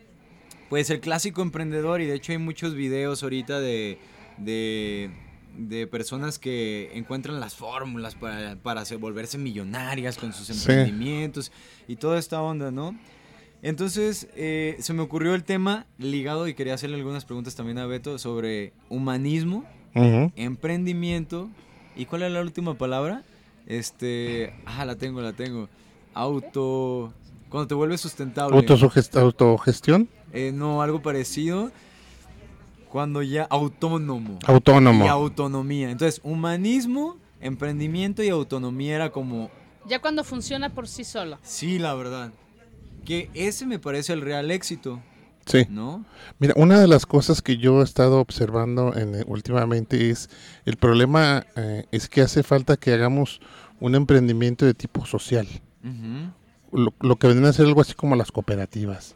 pues el clásico emprendedor y de hecho hay muchos videos ahorita de de, de personas que encuentran las fórmulas para, para hacer- volverse millonarias con sus Sí. emprendimientos y toda esta onda, ¿no? Entonces eh, se me ocurrió el tema ligado y quería hacerle algunas preguntas también a Beto sobre humanismo emprendimiento. ¿Y cuál es la última palabra? Este. Ah, la tengo, la tengo. Auto. Cuando te vuelves sustentable. Autogestión. Eh, no, algo parecido. Cuando ya. Autónomo. Autónomo. Y autonomía. Entonces, humanismo, emprendimiento y autonomía era como. Ya cuando funciona por sí solo. Sí, la verdad. Que ese me parece el real éxito, Sí. ¿no? Mira, una de las cosas que yo he estado observando en, eh, últimamente es el problema eh, es que hace falta que hagamos un emprendimiento de tipo social. Lo, lo que vendrían a ser algo así como las cooperativas.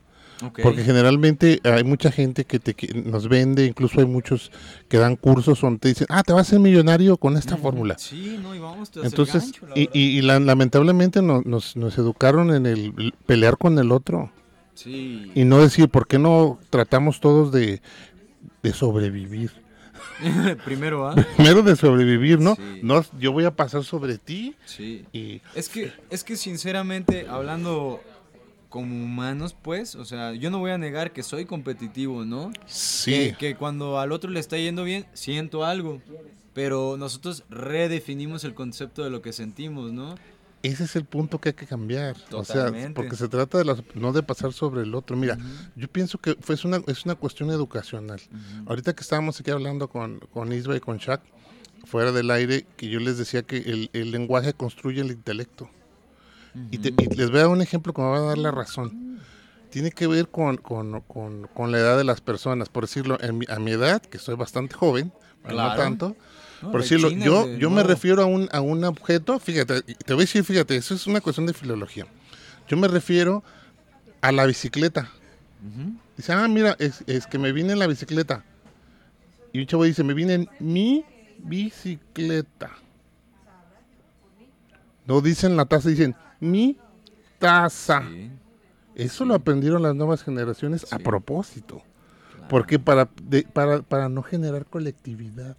Porque generalmente hay mucha gente que, te, que nos vende, incluso hay muchos que dan cursos donde te dicen, ah, te vas a ser millonario con esta fórmula. Sí, no, y vamos Entonces, gancho, la y, y- y la- lamentablemente no- nos, nos educaron en el el pelear con el otro Sí. y no decir, ¿por qué no tratamos todos de, de sobrevivir? Primero, ¿ah? Primero de sobrevivir, ¿no? Sí. No, yo voy a pasar sobre ti Sí. y... Es que, es que sinceramente, hablando como humanos, pues, o sea, yo no voy a negar que soy competitivo, ¿no? Sí, Que, que cuando al otro le está yendo bien, siento algo. Pero nosotros redefinimos el concepto de lo que sentimos, ¿no? Ese es el punto que hay que cambiar. O sea, porque se trata de las, no de pasar sobre el otro. Mira, yo pienso que fue, es, una, es una cuestión educacional. Ahorita que estábamos aquí hablando con, con Isba y con Shaq, fuera del aire, que yo les decía que el, el lenguaje construye el intelecto. y, te- y les voy a dar un ejemplo que me va a dar la razón. Tiene que ver con, con- con- con la edad de las personas. Por decirlo, en mi- a mi edad, que soy bastante joven, no tanto, No, por decirlo, yo, yo me refiero a un, a un objeto, fíjate, te voy a decir, fíjate, eso es una cuestión de filología. Yo me refiero a la bicicleta. Dice, ah, mira, es, es que me vine en la bicicleta. Y un chavo dice, me vine en mi bicicleta. No dicen la taza, dicen mi taza. Sí. Eso lo aprendieron las nuevas generaciones a propósito. Porque para, de- para, para no generar colectividad.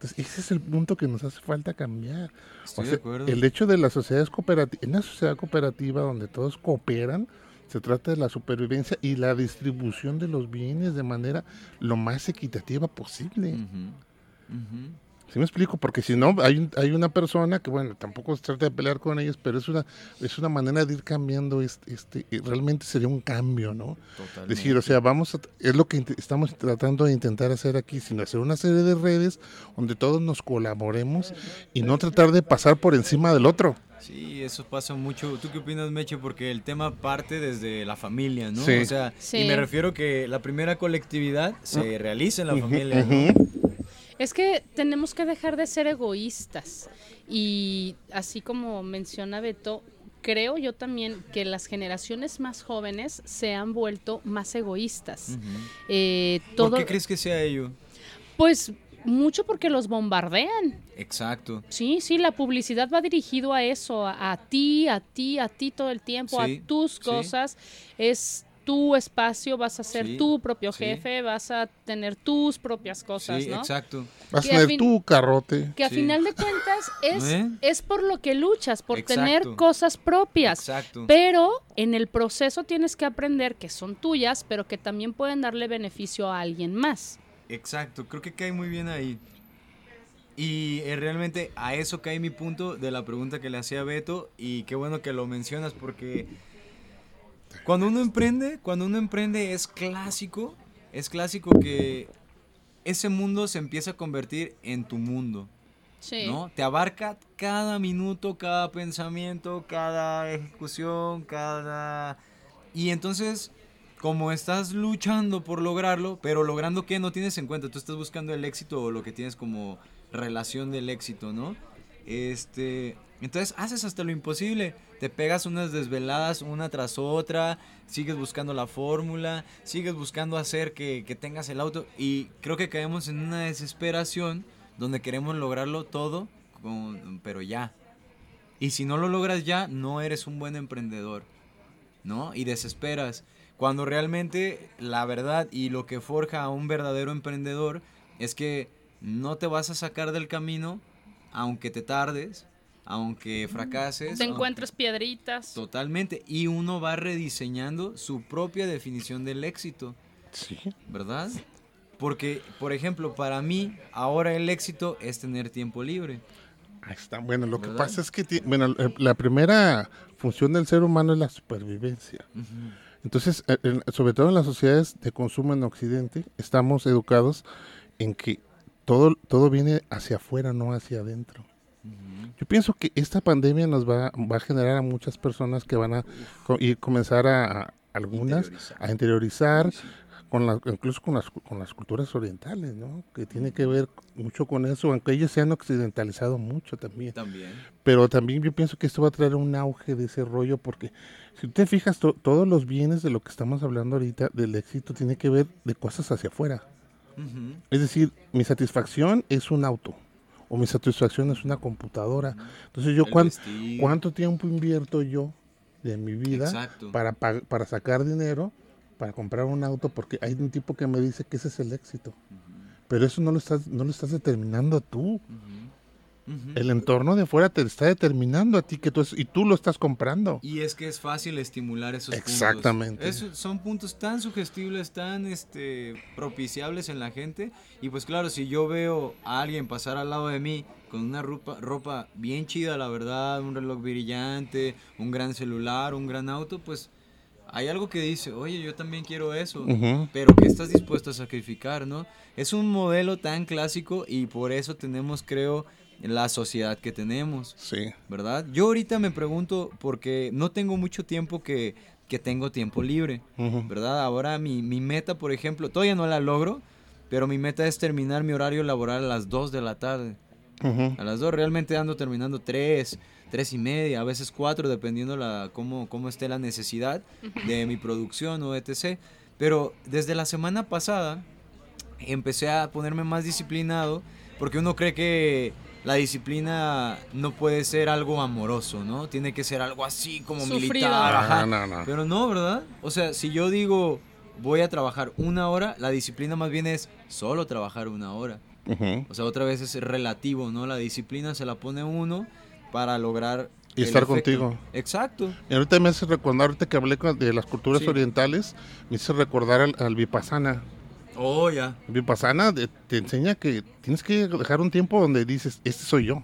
Entonces, ese es el punto que nos hace falta cambiar. Estoy O de sea, acuerdo. el hecho de las sociedades cooperativas, en una sociedad cooperativa donde todos cooperan, se trata de la supervivencia y la distribución de los bienes de manera lo más equitativa posible. Ujú. ¿Sí me explico? Porque si no, hay, un- hay una persona que, bueno, tampoco se trata de pelear con ellos, pero es una, es una manera de ir cambiando, este, este, y realmente sería un cambio, ¿no? Totalmente. Decir, o sea, vamos a, es lo que estamos tratando de intentar hacer aquí, sino hacer una serie de redes donde todos nos colaboremos y no tratar de pasar por encima del otro. Sí, eso pasa mucho. ¿Tú qué opinas, Meche? Porque el tema parte desde la familia, ¿no? Sí. O sea, Sí. y me refiero que la primera colectividad se realiza en la familia, ¿no? Es que tenemos que dejar de ser egoístas. Y así como menciona Beto, creo yo también que las generaciones más jóvenes se han vuelto más egoístas. Eh, todo, ¿Por qué crees que sea ello? Pues mucho porque los bombardean. Exacto. Sí, sí, la publicidad va dirigido a eso, a, a ti, a ti, a ti todo el tiempo, Sí, a tus sí. cosas. Es tu espacio, vas a ser Sí, tu propio sí. jefe, vas a tener tus propias cosas, sí, ¿no? exacto. Vas Que a tener fin- tu carrote. Que a final de cuentas es, ¿Eh? es por lo que luchas, por tener cosas propias. Exacto. Pero en el proceso tienes que aprender que son tuyas, pero que también pueden darle beneficio a alguien más. Exacto, creo que cae muy bien ahí. Y eh, realmente a eso cae mi punto de la pregunta que le hacía Beto y qué bueno que lo mencionas porque cuando uno emprende, cuando uno emprende es clásico, es clásico que ese mundo se empieza a convertir en tu mundo, Sí. ¿no? Te abarca cada minuto, cada pensamiento, cada ejecución, cada... Y entonces, como estás luchando por lograrlo, pero logrando que no tienes en cuenta, tú estás buscando el éxito o lo que tienes como relación del éxito, ¿no? Este, entonces haces hasta lo imposible, te pegas unas desveladas una tras otra, sigues buscando la fórmula, sigues buscando hacer que, que tengas el auto y creo que caemos en una desesperación donde queremos lograrlo todo, pero ya. Y si no lo logras ya, no eres un buen emprendedor, ¿no? Y desesperas. Cuando realmente la verdad y lo que forja a un verdadero emprendedor es que no te vas a sacar del camino aunque te tardes, aunque fracases. Te aunque- encuentres piedritas. Totalmente. Y uno va rediseñando su propia definición del éxito, Sí. ¿verdad? Porque, por ejemplo, para mí, ahora el éxito es tener tiempo libre. Ahí está. Bueno, lo que pasa es que, bueno, eh, la primera función del ser humano es la supervivencia. Entonces, eh, sobre todo en las sociedades de consumo en Occidente, estamos educados en que todo, todo viene hacia afuera, no hacia adentro. Yo pienso que esta pandemia nos va, va a generar a muchas personas que van a co- y comenzar a, a- algunas Interiorizar. a interiorizar, con la, incluso con las, con las culturas orientales, ¿no? Que tiene que ver mucho con eso, aunque ellos se han occidentalizado mucho también. También. Pero también yo pienso que esto va a traer un auge de ese rollo porque si te fijas, to- todos los bienes de lo que estamos hablando ahorita, del éxito, tiene que ver de cosas hacia afuera. Es decir, mi satisfacción es un auto o mi satisfacción es una computadora. Entonces yo cuán- cuánto tiempo invierto yo de mi vida para, pag- para sacar dinero, para comprar un auto, porque hay un tipo que me dice que ese es el éxito. Pero eso no lo estás, no lo estás determinando tú. El entorno de fuera te está determinando a ti que tú es- y tú lo estás comprando. Y es que es fácil estimular esos Exactamente. puntos. Es- son puntos tan sugestibles, tan este, propiciables en la gente. Y pues claro, si yo veo a alguien pasar al lado de mí con una ropa, ropa bien chida, la verdad, un reloj brillante, un gran celular, un gran auto, pues hay algo que dice, oye, yo también quiero eso. Ujú. Pero ¿qué estás dispuesto a sacrificar, no? Es un modelo tan clásico y por eso tenemos, creo, la sociedad que tenemos. Sí. ¿verdad? Yo ahorita me pregunto porque no tengo mucho tiempo que, que tengo tiempo libre. ¿verdad? Ahora mi, mi meta, por ejemplo, todavía no la logro, pero mi meta es terminar mi horario laboral a las 2 de la tarde. A las 2 realmente ando terminando 3, 3 y media, a veces 4, dependiendo la, cómo, cómo esté la necesidad de mi producción o etc. Pero desde la semana pasada empecé a ponerme más disciplinado porque uno cree que la disciplina no puede ser algo amoroso, ¿no? Tiene que ser algo así como Sufrido. militar. ajá. No, no, no. Pero no, ¿verdad? O sea, si yo digo voy a trabajar una hora, la disciplina más bien es solo trabajar una hora. O sea, otra vez es relativo, ¿no? La disciplina se la pone uno para lograr... Y estar efecto. contigo. Exacto. Y ahorita me hace recordar, ahorita que hablé con- de las culturas Sí. orientales, me hizo recordar al, al Vipassana. Oh, ya. Vipassana te, te enseña que tienes que dejar un tiempo donde dices, este soy yo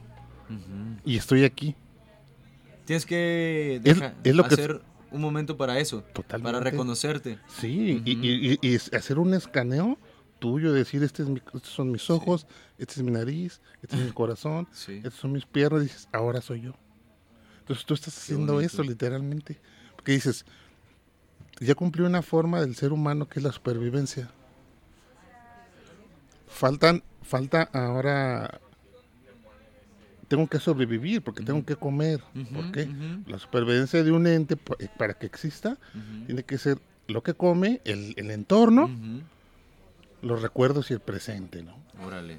y estoy aquí. Tienes que Es- deja- es lo que- hacer un momento para eso. Totalmente. Para reconocerte. Sí, y- y, y- y es- hacer un escaneo tuyo, decir, este es mi- estos son mis ojos, este es mi nariz, este es mi corazón, Sí. estos son mis piernas, dices, ahora soy yo. Entonces tú estás haciendo eso literalmente. Porque dices, ya cumplí una forma del ser humano que es la supervivencia. Faltan, falta ahora, tengo que sobrevivir porque tengo que comer. ¿Por Ujú, qué? ujú. La supervivencia de un ente eh, para que exista tiene que ser lo que come, el, el entorno, los recuerdos y el presente, ¿no? Órale.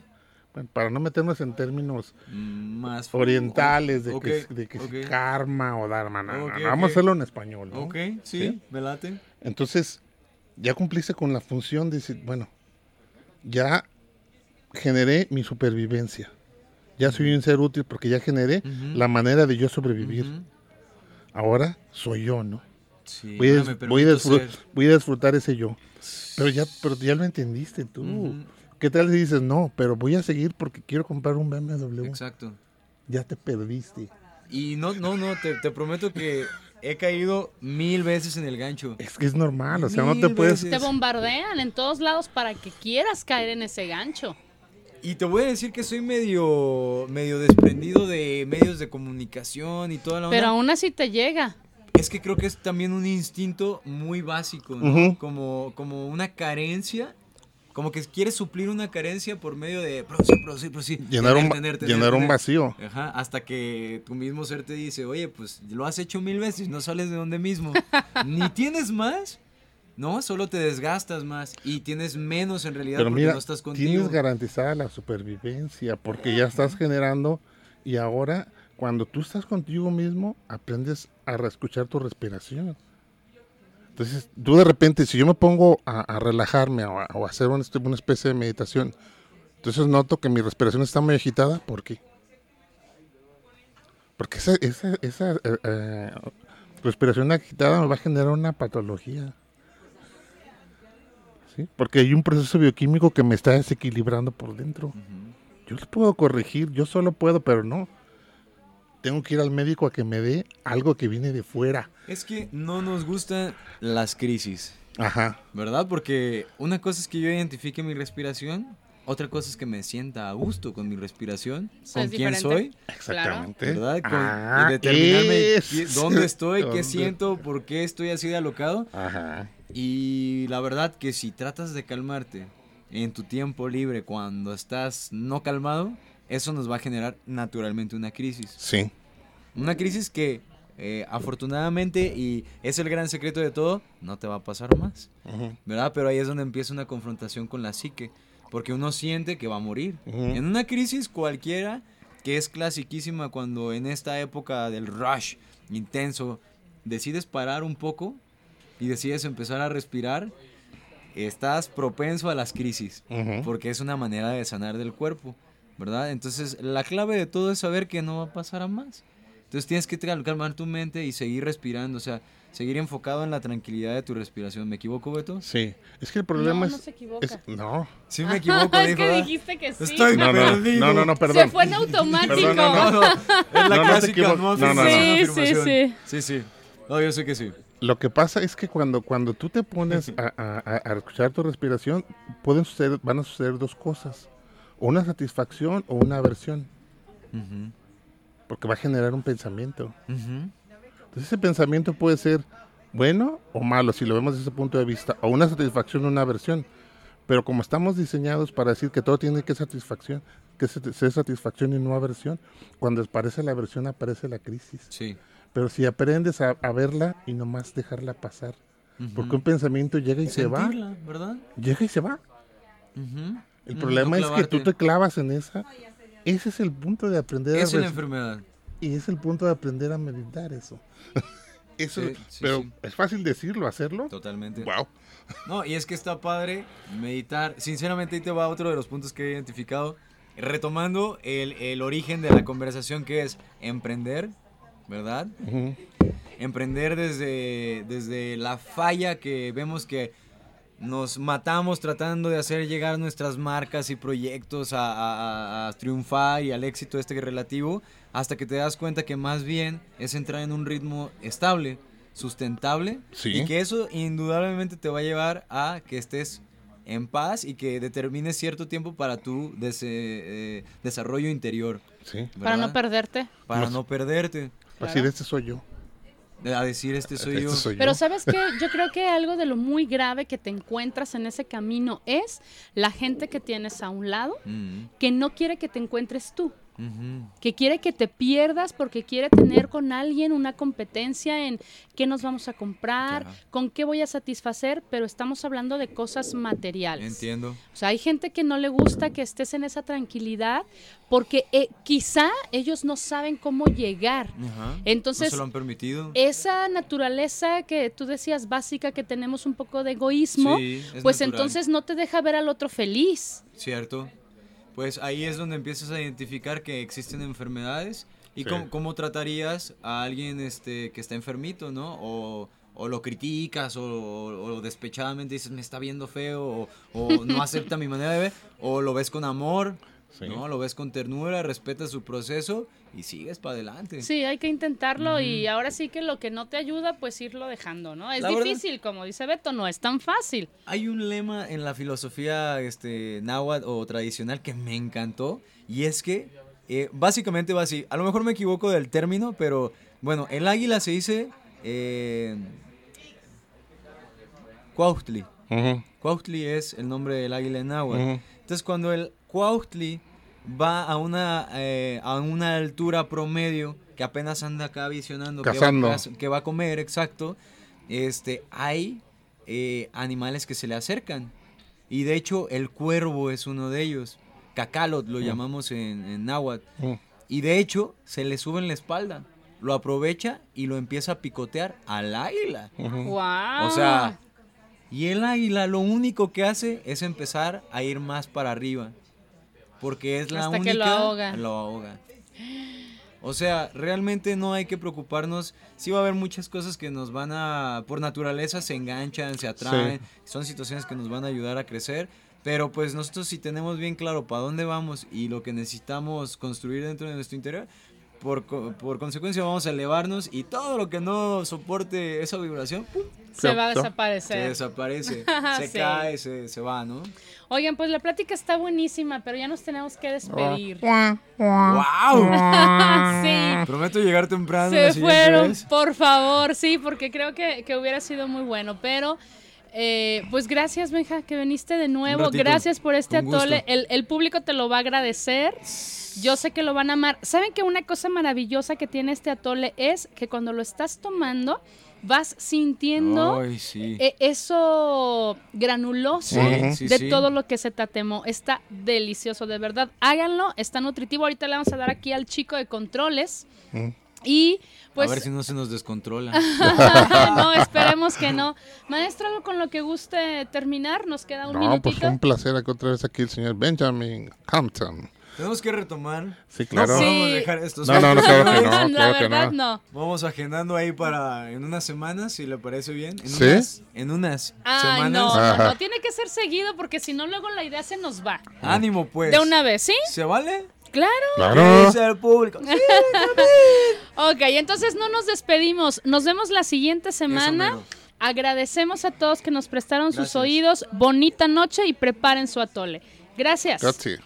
Bueno, para no meternos en términos Más orientales de que, de que es karma o dharma, no, no, Ok, no, vamos a hacerlo en español, ¿no? Ok, sí, ¿Sí? me late. Entonces, ya cumpliste con la función de decir, bueno, ya generé mi supervivencia. Ya soy un ser útil porque ya generé la manera de yo sobrevivir. Ahora soy yo, ¿no? Sí, Voy a, voy, voy disfrutar ese yo. Pero ya, pero ya lo entendiste tú. ¿Qué tal si dices, no, pero voy a seguir porque quiero comprar un BMW? Exacto. Ya te perdiste. Y no, no, no, te, te prometo que he caído mil veces en el gancho. Es que es normal, o sea, no te puedes... veces. Te bombardean en todos lados para que quieras caer en ese gancho. Y te voy a decir que soy medio, medio desprendido de medios de comunicación y toda la onda. Pero aún así te llega. Es que creo que es también un instinto muy básico, ¿no? Ujú. como, como una carencia, como que quieres suplir una carencia por medio de producir, producir, producir. Llenar, un, tener, va- tener, tener, llenar un vacío. Ajá, hasta que tu mismo ser te dice, oye, pues lo has hecho mil veces, no sales de donde mismo. Ni tienes más, no, solo te desgastas más y tienes menos en realidad Pero porque mira, no estás contigo. tienes garantizada la supervivencia porque ya estás generando y ahora cuando tú estás contigo mismo aprendes a escuchar tu respiración. Entonces, tú de repente, si yo me pongo a, a relajarme o a, o a hacer una, una especie de meditación, entonces noto que mi respiración está muy agitada, ¿por qué? Porque esa, esa, esa eh, eh, respiración agitada me va a generar una patología. ¿Sí? Porque hay un proceso bioquímico que me está desequilibrando por dentro. Yo lo puedo corregir, yo solo puedo, pero no. Tengo que ir al médico a que me dé algo que viene de fuera. Es que no nos gustan las crisis. Ajá. ¿Verdad? Porque una cosa es que yo identifique mi respiración, otra cosa es que me sienta a gusto con mi respiración, con quién diferente. soy, Exactamente. ¿verdad? Con- Ah, y determinarme es- qué- dónde estoy, ¿Dónde? qué siento, por qué estoy así de alocado. Ajá. Y la verdad que si tratas de calmarte en tu tiempo libre cuando estás no calmado, eso nos va a generar naturalmente una crisis. Sí. Una crisis que eh, afortunadamente, y es el gran secreto de todo, no te va a pasar más. ¿verdad? Pero ahí es donde empieza una confrontación con la psique, porque uno siente que va a morir. En una crisis cualquiera, que es clasiquísima cuando en esta época del rush intenso, decides parar un poco y decides empezar a respirar, estás propenso a las crisis, porque es una manera de sanar del cuerpo, ¿verdad? Entonces, la clave de todo es saber que no va a pasar a más. Entonces tienes que cal- calmar tu mente y seguir respirando, o sea, seguir enfocado en la tranquilidad de tu respiración. ¿Me equivoco, Beto? Sí. Es que el problema No, no es, se equivoca. es- No. Sí me equivoco, es dijo, que dijiste que sí. Estoy No, no, perdido. no, no, no, Se perdón. fue en automático. Perdón, no, No, no, es la No, no clásica no, no, no, no. Sí, sí, afirmación. Sí, sí. No, yo sé que sí. Lo que pasa es que cuando, cuando tú te pones a, a- a- a escuchar tu respiración, pueden suceder, van a suceder dos cosas. Una satisfacción o una aversión. Porque va a generar un pensamiento. Entonces ese pensamiento puede ser bueno o malo, si lo vemos desde ese punto de vista. O una satisfacción o una aversión. Pero como estamos diseñados para decir que todo tiene que satisfacción, que se- ser satisfacción y no aversión, cuando aparece la aversión aparece la crisis. Sí. Pero si aprendes a, a verla y nomás dejarla pasar, porque un pensamiento llega y se va, ¿verdad? llega y se va. El problema no es que tú te clavas en esa. Ese es el punto de aprender Es a una enfermedad. y es el punto de aprender a meditar eso. eso, Sí, sí, pero sí. es fácil decirlo, hacerlo. Totalmente. Wow. No, y es que está padre meditar. Sinceramente, ahí te va otro de los puntos que he identificado. Retomando el, el origen de la conversación que es emprender, ¿verdad? Emprender desde, desde la falla que vemos que nos matamos tratando de hacer llegar nuestras marcas y proyectos a, a- a- a triunfar y al éxito este relativo, hasta que te das cuenta que más bien es entrar en un ritmo estable, sustentable, Sí. y que eso indudablemente te va a llevar a que estés en paz y que determines cierto tiempo para tu des- eh, desarrollo interior. Sí. Para no perderte. Para no perderte. Así de este soy yo. A decir, este soy este yo. soy Pero yo. sabes qué, yo creo que algo de lo muy grave que te encuentras en ese camino es la gente que tienes a un lado Mm, que no quiere que te encuentres tú. Que quiere que te pierdas porque quiere tener con alguien una competencia en qué nos vamos a comprar, Claro. con qué voy a satisfacer, pero estamos hablando de cosas materiales. Entiendo. O sea, hay gente que no le gusta que estés en esa tranquilidad porque eh, quizá ellos no saben cómo llegar. Entonces, no se lo han permitido. Esa naturaleza que tú decías básica, que tenemos un poco de egoísmo, Sí, pues natural. entonces no te deja ver al otro feliz. Cierto. Pues ahí es donde empiezas a identificar que existen enfermedades y Sí. cómo, cómo tratarías a alguien este, que está enfermito, ¿no? O, o lo criticas o, o- o despechadamente dices, me está viendo feo o, o no acepta mi manera de ver, o lo ves con amor, Sí. ¿no? Lo ves con ternura, respetas su proceso y sigues para adelante. Sí, hay que intentarlo y ahora sí que lo que no te ayuda, pues irlo dejando, ¿no? Es La verdad- difícil, como dice Beto, no es tan fácil. Hay un lema en la filosofía este, náhuatl o tradicional que me encantó y es que eh, básicamente va así. A lo mejor me equivoco del término, pero bueno, el águila se dice eh, Cuautli. Cuautli es el nombre del águila en náhuatl. Entonces cuando el Cuautli va a una, eh, a una altura promedio que apenas anda acá visionando qué va, a Cazando. caz- qué va a comer, exacto, este, hay eh, animales que se le acercan. Y de hecho el cuervo es uno de ellos. Cacalot lo llamamos en, en náhuatl. Mm. Y de hecho se le sube en la espalda. Lo aprovecha y lo empieza a picotear al águila. ¡Wow! O sea, y el águila lo único que hace es empezar a ir más para arriba. Porque es la Hasta única. que lo ahoga. Lo ahoga. O sea, realmente no hay que preocuparnos. Sí va a haber muchas cosas que nos van a, por naturaleza, se enganchan, se atraen. Son situaciones que nos van a ayudar a crecer. Pero pues nosotros si tenemos bien claro para dónde vamos y lo que necesitamos construir dentro de nuestro interior, por, por consecuencia vamos a elevarnos y todo lo que no soporte esa vibración, ¡pum! se va a Cierto. se desaparecer. desaparece, se Sí. cae, se, se va, ¿no? Oigan, pues la plática está buenísima, pero ya nos tenemos que despedir. ¡Wow! sí. Prometo llegar temprano. Se fueron, vez. por favor, sí, porque creo que, que hubiera sido muy bueno. Pero, eh, pues gracias, Benja, que viniste de nuevo. Gracias por este atole. El, el público te lo va a agradecer. Yo sé que lo van a amar. ¿Saben que una cosa maravillosa que tiene este atole es que cuando lo estás tomando, vas sintiendo Ay, sí. eh, eso granuloso Sí, sí, de sí. todo lo que se tatemó. Está delicioso, de verdad. Háganlo, está nutritivo. Ahorita le vamos a dar aquí al chico de controles. Mm. Y pues a ver si no se nos descontrola. no, esperemos que no. Maestro, algo con lo que guste terminar, nos queda un No, pues minutito. fue un placer aquí otra vez aquí el señor Benjamin Hampton. Tenemos que retomar. Sí, claro. No Sí. podemos dejar estos No, no, no, claro que no, La claro que verdad, no. no. Vamos agendando ahí para en unas semanas, si le parece bien. En ¿Sí? unas, en unas Ay, semanas. no, no, no, tiene que ser seguido porque si no, luego la idea se nos va. Ánimo, pues. De una vez, ¿sí? ¿Se vale? Claro. Claro. El público. Sí. Ok, entonces no nos despedimos. Nos vemos la siguiente semana. Agradecemos a todos que nos prestaron sus oídos. Bonita noche y preparen su atole. Gracias. Gracias.